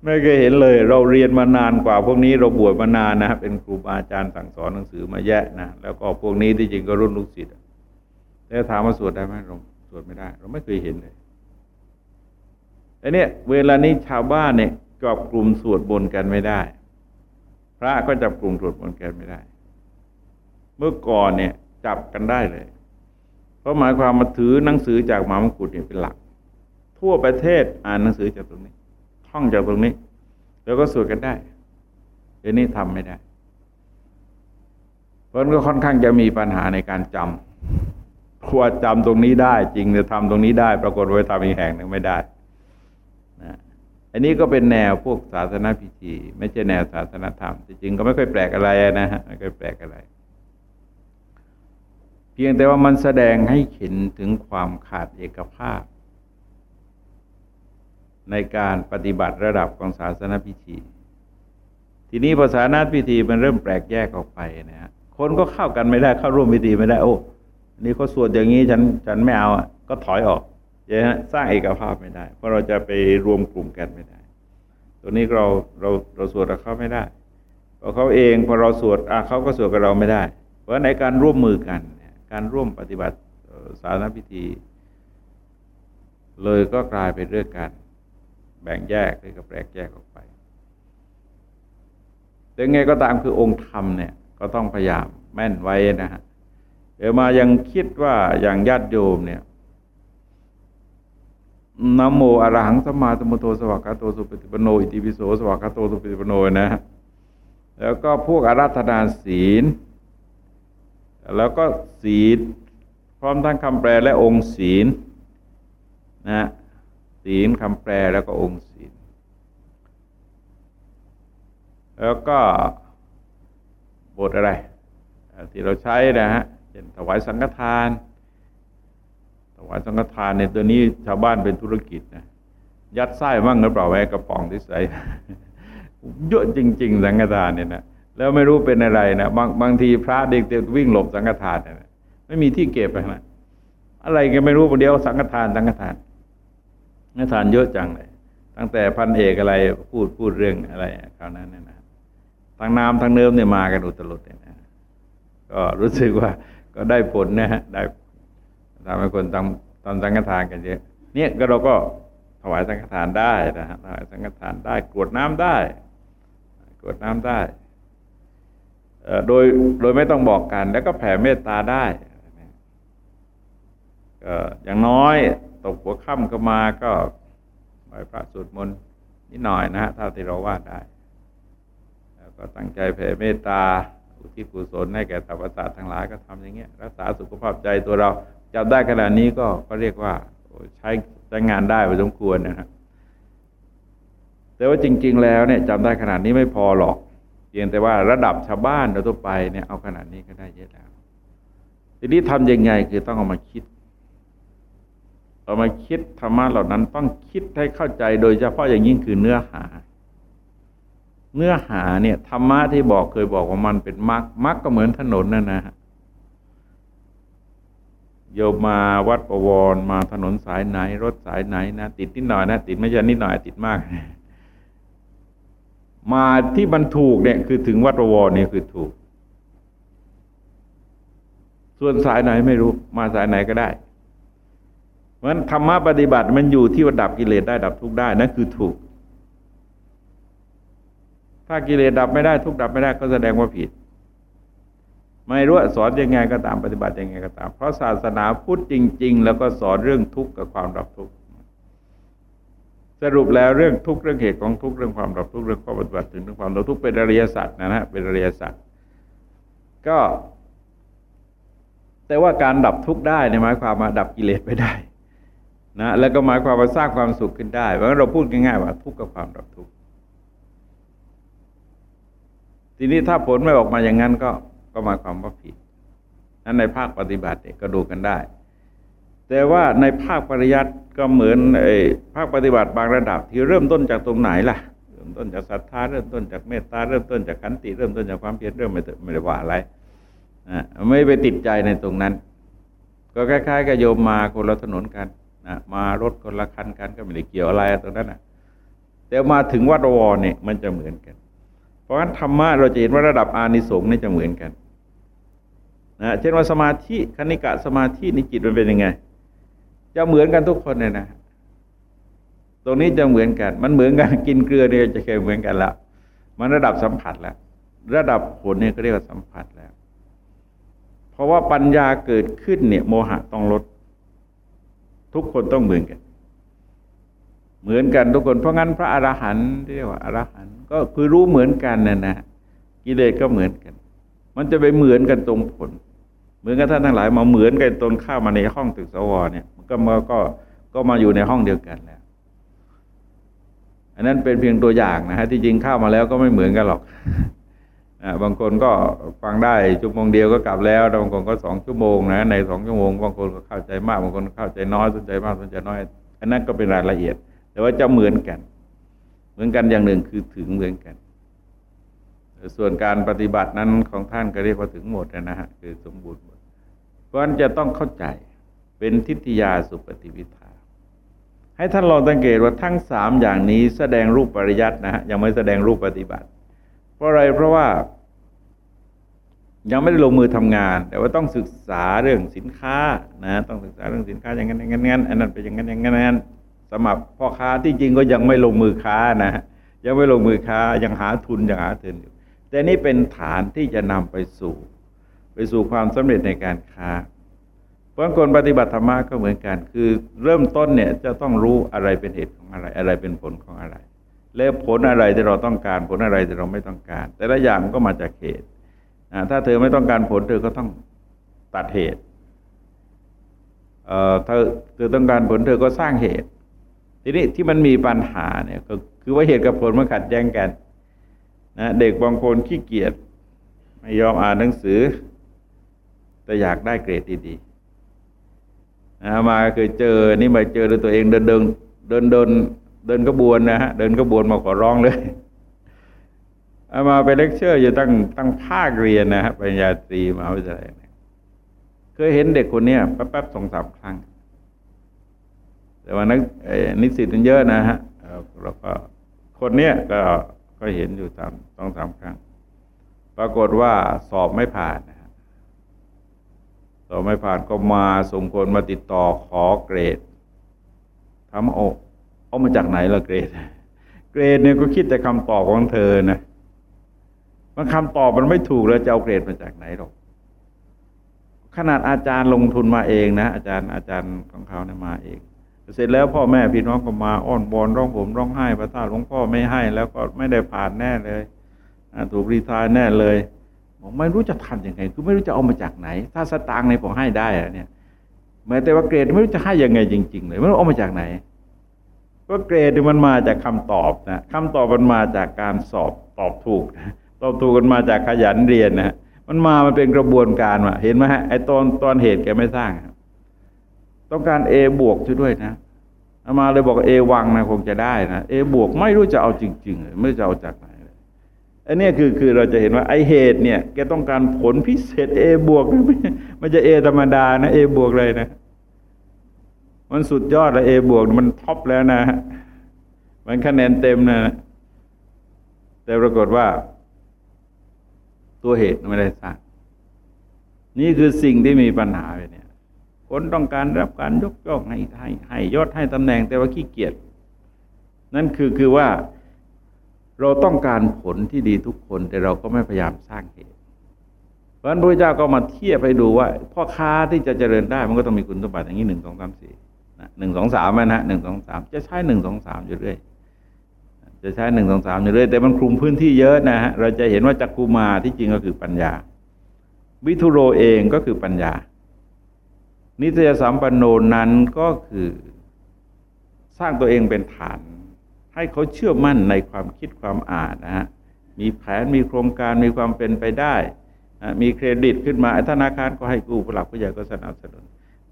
ไม่เคยเห็นเลย เราเรียนมานานกว่า พวกนี้เราบวชมานานนะเป็นครูบาอาจารย์สั่งสอนหนังสือมาแยะนะแล้วก็พวกนี้ที่จริงก็รุ่นลูกศิษย์แต่ถามมาสวดได้ไหมเราสวดไม่ได้ เราไม่เคยเห็นเลย แต่อันนี้เวลานี้ชาวบ้านเนี่ยจับกลุ่มสวดบนกันไม่ได้ พระก็จับกลุ่มสวดบนกันไม่ได้ เมื่อก่อนเนี่ยจับกันได้เลย เพราะหมายความมาถือหนังสือจากมหามกุฎเนี่ยเป็นหลัก ทั่วประเทศอ่านหนังสือจากตรงนี้ท่องจากตรงนี้ แล้วก็สวดกันได้เดี๋ยวนี้ทำไม่ได้เพราะนั้นก็ค่อนข้างจะมีปัญหาในการจำเพราะว่าจำตรงนี้ได้ จริงจะทำตรงนี้ได้ ปรากฏว่าทำอีกแห่งหนึ่งไม่ได้ อันนี้ก็เป็นแนวพวกศาสนาพิธี ไม่ใช่แนวศาสนาธรรม จริงๆก็ไม่ค่อยแปลกอะไรนะฮะไม่ค่อยแปลกอะไร เพียงแต่ว่ามันแสดงให้เห็นถึงความขาดเอกภาพ ในการปฏิบัติระดับของศาสนาพิธี ทีนี้ภาษานาพิธีมันเริ่มแปลกแยกออกไปนะฮะคนก็เข้ากันไม่ได้เข้าร่วมพิธีไม่ได้ โอ้นี่เขาสวดอย่างนี้ฉันฉันไม่เอาก็ถอยออก เยอะสร้างเอกภาพไม่ได้ เพราะเราจะไปรวมกลุ่มกันไม่ได้ ตัวนี้เราเราเราสวดกับเขาไม่ได้เพราะเขาเองพอเราสวดอะเขาก็สวดกับเราไม่ได้ เพราะในการร่วมมือกัน การร่วมปฏิบัติสารพิธี เลยก็กลายเป็นเรื่องการแบ่งแยกหรือก็แปลกแยกออกไปแต่ไงก็ตามคือองค์ธรรมเนี่ยก็ต้องพยายามแม่นไว้นะฮะเดี๋ยวมายังคิดว่าอย่างญาติโยมเนี่ย นโมอรหังสมมาสมุโตสวากาโตสุปฏิปโนอิติปิโสสวากาโตสุปฏิปโนนะฮะแล้วก็พวกอารัธนาศีล แล้วก็ศีล พร้อมทั้งคำแปลและองค์ศีลนะศีลคำแปลแล้วก็องค์ศีล แล้วก็บทอะไรที่เราใช้นะฮะเช่นถวายสังฆทาน ถวายสังฆทานในตัวนี้ชาวบ้านเป็นธุรกิจนะยัดไส้มั่งหรือเปล่าแม่กระป๋องที่ใส่เยอะจริง ๆ สังฆทานเนี่ยนะแล้วไม่รู้เป็นอะไรนะบางบางทีพระเด็กๆวิ่งหลบสังฆทานนะไม่มีที่เก็บนะอะไรก็ไม่รู้คนเดียวสังฆทานสังฆทานสังฆทานเยอะจังเลยตั้งแต่พันเอกอะไรพูดพูดเรื่องอะไรคราวนั้นนะทางน้ำทางเนิมเนี่ยมากันอุตลุดเนี่ยนะก็รู้สึกว่าก็ได้ผลนะฮะได้ ทำให้คนทำทำสังฆทานกันเยอะเนี่ยก็เราก็ถวายสังฆทานได้นะฮะถวายสังฆทานได้กรวดน้ำได้กรวดน้ำได้โดยโดยไม่ต้องบอกกัน แล้วก็แผ่เมตตาได้อย่างน้อยตกหัวค่ำก็มาก็ไหว้พระสวดมนต์นิดหน่อยนะฮะถ้าที่เราว่าได้ แล้วก็ตั้งใจแผ่เมตตาอุทิศกุศลให้แก่สรรพสัตว์ทั้งหลายก็ทำอย่างเงี้ยรักษาสุขภาพใจตัวเรา จับได้ขนาดนี้ก็ก็เรียกว่าใช้ใช้งานได้พอสมควรนะครับ แต่ว่าจริง ๆ แล้วเนี่ยจำได้ขนาดนี้ไม่พอหรอกเพียงแต่ว่าระดับชาวบ้านโดยทั่วไปเนี่ยเอาขนาดนี้ก็ได้เยอะแล้ว ทีนี้ทำยังไงคือต้องเอามาคิดเอามาคิดธรรมะเหล่านั้นต้องคิดให้เข้าใจโดยเฉพาะอย่างยิ่งคือเนื้อหา เนื้อหาเนี่ยธรรมะที่บอกเคยบอกว่ามันเป็นมรรคมรรคก็เหมือนถนนนั่นนะฮะ โยมมาวัดประวรมาถนนสายไหน รถสายไหนนะติดนิดหน่อยนะติดไม่ใช่นิดหน่อยติดมาก มาที่มันถูกเนี่ยคือถึงวัดประวรเนี่ยคือถูก ส่วนสายไหนไม่รู้ มาสายไหนก็ได้ เพราะฉะนั้นธรรมะปฏิบัติมันอยู่ที่ว่าดับกิเลสได้ดับทุกข์ได้นั่นคือถูก ถ้ากิเลสดับไม่ได้ทุกดับไม่ได้ก็แสดงว่าผิด ไม่รู้สอนยังไงก็ตามปฏิบัติยังไงก็ตาม เพราะศาสนาพุทธจริง ๆ แล้วก็สอนเรื่องทุกข์กับความรับทุกข์สรุปแล้วเรื่องทุกข์เรื่องเหตุของทุกข์เรื่องความรับทุกข์เรื่องข้อปฏิบัติถึงเรื่องความรับทุกข์เป็นอริยสัจนะฮะเป็นอริยสัจก็ แต่ว่าการดับทุกข์ได้ในหมายความมาดับกิเลสไปได้นะแล้วก็หมายความว่าสร้างความสุขขึ้นได้เพราะเราพูดง่ายๆว่าทุกข์กับความดับทุกข์ทีนี้ถ้าผลไม่ออกมาอย่างนั้นก็ ก็หมายความว่าผิด นั้นในภาคปฏิบัติเนี่ยก็ดูกันได้ แต่ว่าในภาคปริยัติก็เหมือนไอ้ภาคปฏิบัติบางระดับที่เริ่มต้นจากตรงไหนล่ะ เริ่มต้นจากศรัทธาเริ่มต้นจากเมตตาเริ่มต้นจากขันติเริ่มต้นจากความเพียรเริ่มไม่ไม่ได้ว่าอะไรนะไม่ไปติดใจในตรงนั้น ก็คล้ายๆกับโยมมาคนละถนนกันนะมารถคนละคันกันก็ไม่ได้เกี่ยวอะไรตรงนั้นนะแต่มาถึงวัดวรเนี่ยมันจะเหมือนกัน เพราะฉะนั้นธรรมะเราจะเห็นว่าระดับอานิสงส์นี่จะเหมือนกัน นะเช่นว่าสมาธิคณิกะสมาธิในจิตมันเป็นยังไง จะเหมือนกันทุกคนเลยนะตรงนี้จะเหมือนกัน มันเหมือนกันกินเกลือเนี่ยจะเคยเหมือนกันละมันระดับสัมผัสแล้ว ระดับผลเนี่ยก็เรียกว่าสัมผัสแล้ว เพราะว่าปัญญาเกิดขึ้นเนี่ย โมหะต้องลด ทุกคนต้องเหมือนกัน เหมือนกันทุกคน เพราะงั้นพระอรหันต์เรียกว่าอรหันต์ก็คือรู้เหมือนกันนะนะกิเลสก็เหมือนกัน มันจะไปเหมือนกันตรงผล มือนกับท่านทั้งหลายมาเหมือนกันตนเข้ามาในห้องตึกสวเนี่ยมันก็มาก็ก็มาอยู่ในห้องเดียวกันแล้วอันนั้นเป็นเพียงตัวอย่างนะฮะที่จริงเข้ามาแล้วก็ไม่เหมือนกันหรอกบางคนก็ฟังได้ชั่วโมงเดียวก็กลับแล้วบางคนก็สองชั่วโมงนะในสองชั่วโมงบางคนก็เข้าใจมากบางคนเข้าใจน้อยสนใจมากสนใจน้อย อันนั้นก็เป็นรายละเอียด แต่ว่าจะเหมือนกัน เหมือนกันอย่างหนึ่งคือถึงเหมือนกัน ส่วนการปฏิบัตินั้นของท่านก็เรียกว่าถึงหมดนะฮะคือสมบูรณ์ เพราะฉะนั้นจะต้องเข้าใจเป็นทิฏฐิยาสุปฏิวิทา ให้ท่านลองสังเกตว่าทั้งสามอย่างนี้แสดงรูปปริยัตินะฮะยังไม่แสดงรูปปฏิบัติ เพราะอะไรเพราะว่ายังไม่ได้ลงมือทำงาน แต่ว่าต้องศึกษาเรื่องสินค้านะต้องศึกษาเรื่องสินค้าอย่างนั้นอย่างนั้นอันนั้นเป็นอย่างนั้นอย่างนั้นสมัครพ่อค้าที่จริงก็ยังไม่ลงมือค้านะยังไม่ลงมือค้ายังหาทุนยังหาทุนอยู่แต่นี่เป็นฐานที่จะนำไปสู่ ไปสู่ความสำเร็จในการค้า เพราะคนปฏิบัติธรรมะก็เหมือนกัน คือเริ่มต้นเนี่ยจะต้องรู้อะไรเป็นเหตุของอะไร อะไรเป็นผลของอะไร แล้วผลอะไรที่เราต้องการผลอะไรที่เราไม่ต้องการ แต่ละอย่างก็มาจากเหตุถ้าเธอไม่ต้องการผลเธอก็ต้องตัดเหตุเอ่อเธอเธอต้องการผลเธอก็สร้างเหตุ ทีนี้ที่มันมีปัญหาเนี่ยก็คือว่าเหตุกับผลมันขัดแย้งกันนะเด็กบางคนขี้เกียจไม่ยอมอ่านหนังสือ แต่อยากได้เกรดดีๆนะมาเคยเจอนี่มาเจอด้วยตัวเองเดินเดินเดินเดินเดินกระบวนนะฮะเดินกระบวนมาขอร้องเลยเอามาไปเลคเชอร์อยู่ตั้งตั้งภาคเรียนนะฮะปริญญาตรีมหาวิทยาลัยเคยเห็นเด็กคนเนี้ยแป๊บๆสองสามครั้ง แต่ว่านักนิสิตมันเยอะนะฮะแล้วก็คนเนี้ยก็ก็เห็นอยู่สามสองสามครั้ง ปรากฏว่าสอบไม่ผ่าน สอบไม่ผ่านก็มาสมควรมาติดต่อขอเกรดถามโอ้เอามาจากไหนล่ะเกรด เกรดเนี่ยก็คิดแต่คำตอบของเธอนะมันคำตอบมันไม่ถูกแล้วจะเอาเกรดมาจากไหนหรอกขนาดอาจารย์ลงทุนมาเองนะ อาจารย์อาจารย์ของเขาเนี่ยมาเอง เสร็จแล้วพ่อแม่พี่น้องก็มาอ้อนบอนร้องผมร้องไห้พระธาตุหลวงพ่อไม่ให้ แล้วก็ไม่ได้ผ่านแน่เลยถูกรีทายแน่เลย ผมไม่รู้จะทำยังไง คือไม่รู้จะเอามาจากไหน ถ้าสตางค์ในผมให้ได้อะเนี่ยแม้แต่ว่าเกรดไม่รู้จะให้ยังไงจริง ๆ เลยไม่รู้เอามาจากไหนก็เกรดมันมาจากคำตอบนะคำตอบมันมาจากการสอบตอบถูกนะตอบถูกกันมาจากขยันเรียนนะมันมามันเป็นกระบวนการมาเห็นไหมฮะไอ้ตอนตอนเหตุแกไม่สร้างต้องการเอบวกช่วยด้วยนะอามาเลยบอกเอวังนะคงจะได้นะเอบวกไม่รู้จะเอาจริง ๆ เลยไม่รู้จะเอาจากไหน อันนี้คือคือเราจะเห็นว่าไอเหตุเนี่ยแกต้องการผลพิเศษเอบวกมันจะเอธรรมดานะเอบวกเลยนะ มันสุดยอดล้วเอบวกมันท็อปแล้วนะมันคะแนนเต็มนะ แต่ปรากฏว่า ตัวเหตุไม่ได้สร้างนี่คือสิ่งที่มีปัญหาไปเนี่ย คนต้องการรับการยกย่องให้ให้ให้ยศให้ตำแหน่งแต่ว่าขี้เกียจนั่นคือคือว่า เราต้องการผลที่ดีทุกคนแต่เราก็ไม่พยายามสร้างเหตุ เพราะฉะนั้นพระเจ้าก็มาเทียบให้ดูว่า พ่อค้าที่จะเจริญได้มันก็ต้องมีคุณสมบัติอย่างนี้หนึ่งสองสามสี่หนึ่งสองสามนะหนึ่งสองสามจะใช้หนึ่งสองสามอยู่เรื่อยจะใช้หนึ่งสองสามอยู่เรื่อยแต่มันคลุมพื้นที่เยอะนะฮะเราจะเห็นว่าจักคูมาที่จริงก็คือปัญญา วิทุโรเองก็คือปัญญา นิสยสัมปันโนนั้นก็คือสร้างตัวเองเป็นฐาน ให้เขาเชื่อมั่นในความคิดความอ่านนะฮะมีแผนมีโครงการมีความเป็นไปได้มีเครดิตขึ้นมาธนาคารก็ให้กู้ผู้หลักผู้ใหญ่ก็สนับสนุน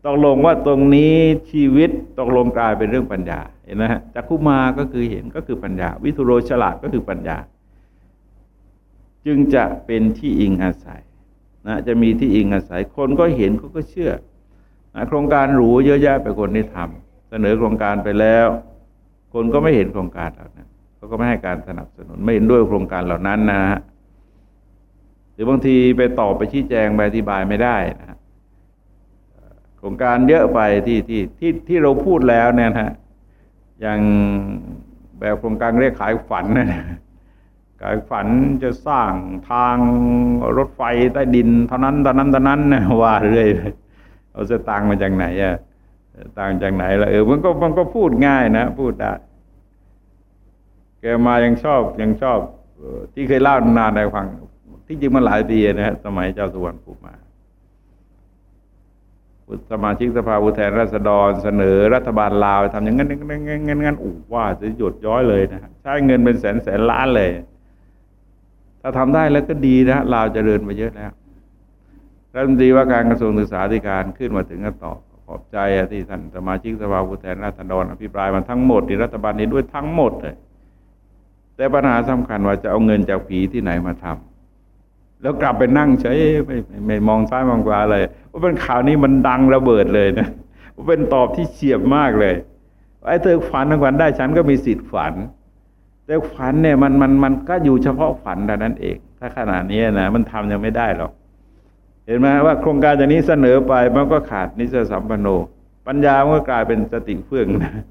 ตกลงว่าตรงนี้ชีวิตตกลงกลายเป็นเรื่องปัญญาเห็นไหมฮะจักคุมาก็คือเห็นก็คือปัญญา วิทุโรฉลาดก็คือปัญญา จึงจะเป็นที่อิงอาศัยนะจะมีที่อิงอาศัย คนก็เห็นเขาก็เชื่อนะโครงการหรูเยอะแยะไปคนที่ทำเสนอโครงการไปแล้ว คนก็ไม่เห็นโครงการเหล่านั้นเขาก็ไม่ให้การสนับสนุน ไม่เห็นด้วยโครงการเหล่านั้นนะฮะหรือบางทีไปตอบไปชี้แจงไปอธิบายไม่ได้นะฮะโครงการเยอะไปที่ที่ที่ที่เราพูดแล้วเนี่ยนะอย่างแบบโครงการเรียกขายฝันนะขายฝันจะสร้างทางรถไฟใต้ดิน เท่านั้นเท่านั้นเท่านั้นนะว่าเรื่อยเอาสตางค์มาจากไหนอะ ต่างจากไหนละเออมันก็มันก็พูดง่ายนะพูดได้แกมายังชอบยังชอบที่เคยเล่านานในฟัง ที่จริงมันหลายปีนะฮะสมัยเจ้าสุวรรณภูมิมาสมาชิกสภาผู้แทนราษฎรเสนอรัฐบาลลาวทำอย่างนั้นงั้นงั้นงั้นงั้นอู้ว่าจะหยดย้อยเลยนะใช้เงินเป็นแสนแสนล้านเลย ถ้าทำได้แล้วก็ดีนะลาวจะเดินไปเยอะแล้วรัฐมนตรีว่าการกระทรวงศึกษาธิการขึ้นมาถึงก็ตอบ อบใจที่ท่านสมาชิกสภาผู้แทนราษฎรอภิปรายมาทั้งหมดที่รัฐบาลเห็นด้วยทั้งหมดเลยแต่ปัญหาสำคัญว่าจะเอาเงินจากผีที่ไหนมาทำแล้วกลับไปนั่งเฉยไม่ไม่ไม่มองซ้ายมองขวาเลยว่าเป็นข่าวนี้มันดังระเบิดเลยนะว่าเป็นตอบที่เฉียบมากเลยไอ้เธอฝันทั้งวันได้ฉันก็มีสิทธิ์ฝัน แต่ฝันเนี่ยมันมันมันก็อยู่เฉพาะฝันแต่นั้นเอง ถ้าขนาดนี้นะมันทำยังไม่ได้หรอก เห็นไหมว่าโครงการอย่างนี้เสนอไปมันก็ขาดนิสสัมปันโน ปัญญามันก็กลายเป็นสติเฟื่องนะ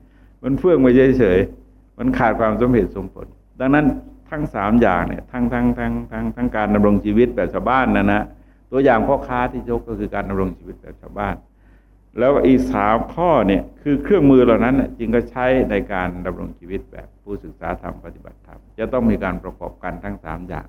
มันเฟื่องไปเฉยๆมันขาดความสมเหตุสมผล ดังนั้นทั้งสามอย่างเนี่ยทั้งทั้งทั้งทั้งทั้งการดำรงชีวิตแบบชาวบ้านนะนะตัวอย่างพ่อค้าที่ยกก็คือการดำรงชีวิตแบบชาวบ้าน แล้วอีสามข้อเนี่ยคือเครื่องมือเหล่านั้นจึงก็ใช้ในการดำรงชีวิตแบบผู้ศึกษาธรรมปฏิบัติธรรมจะต้องมีการประกอบกันทั้งสามอย่าง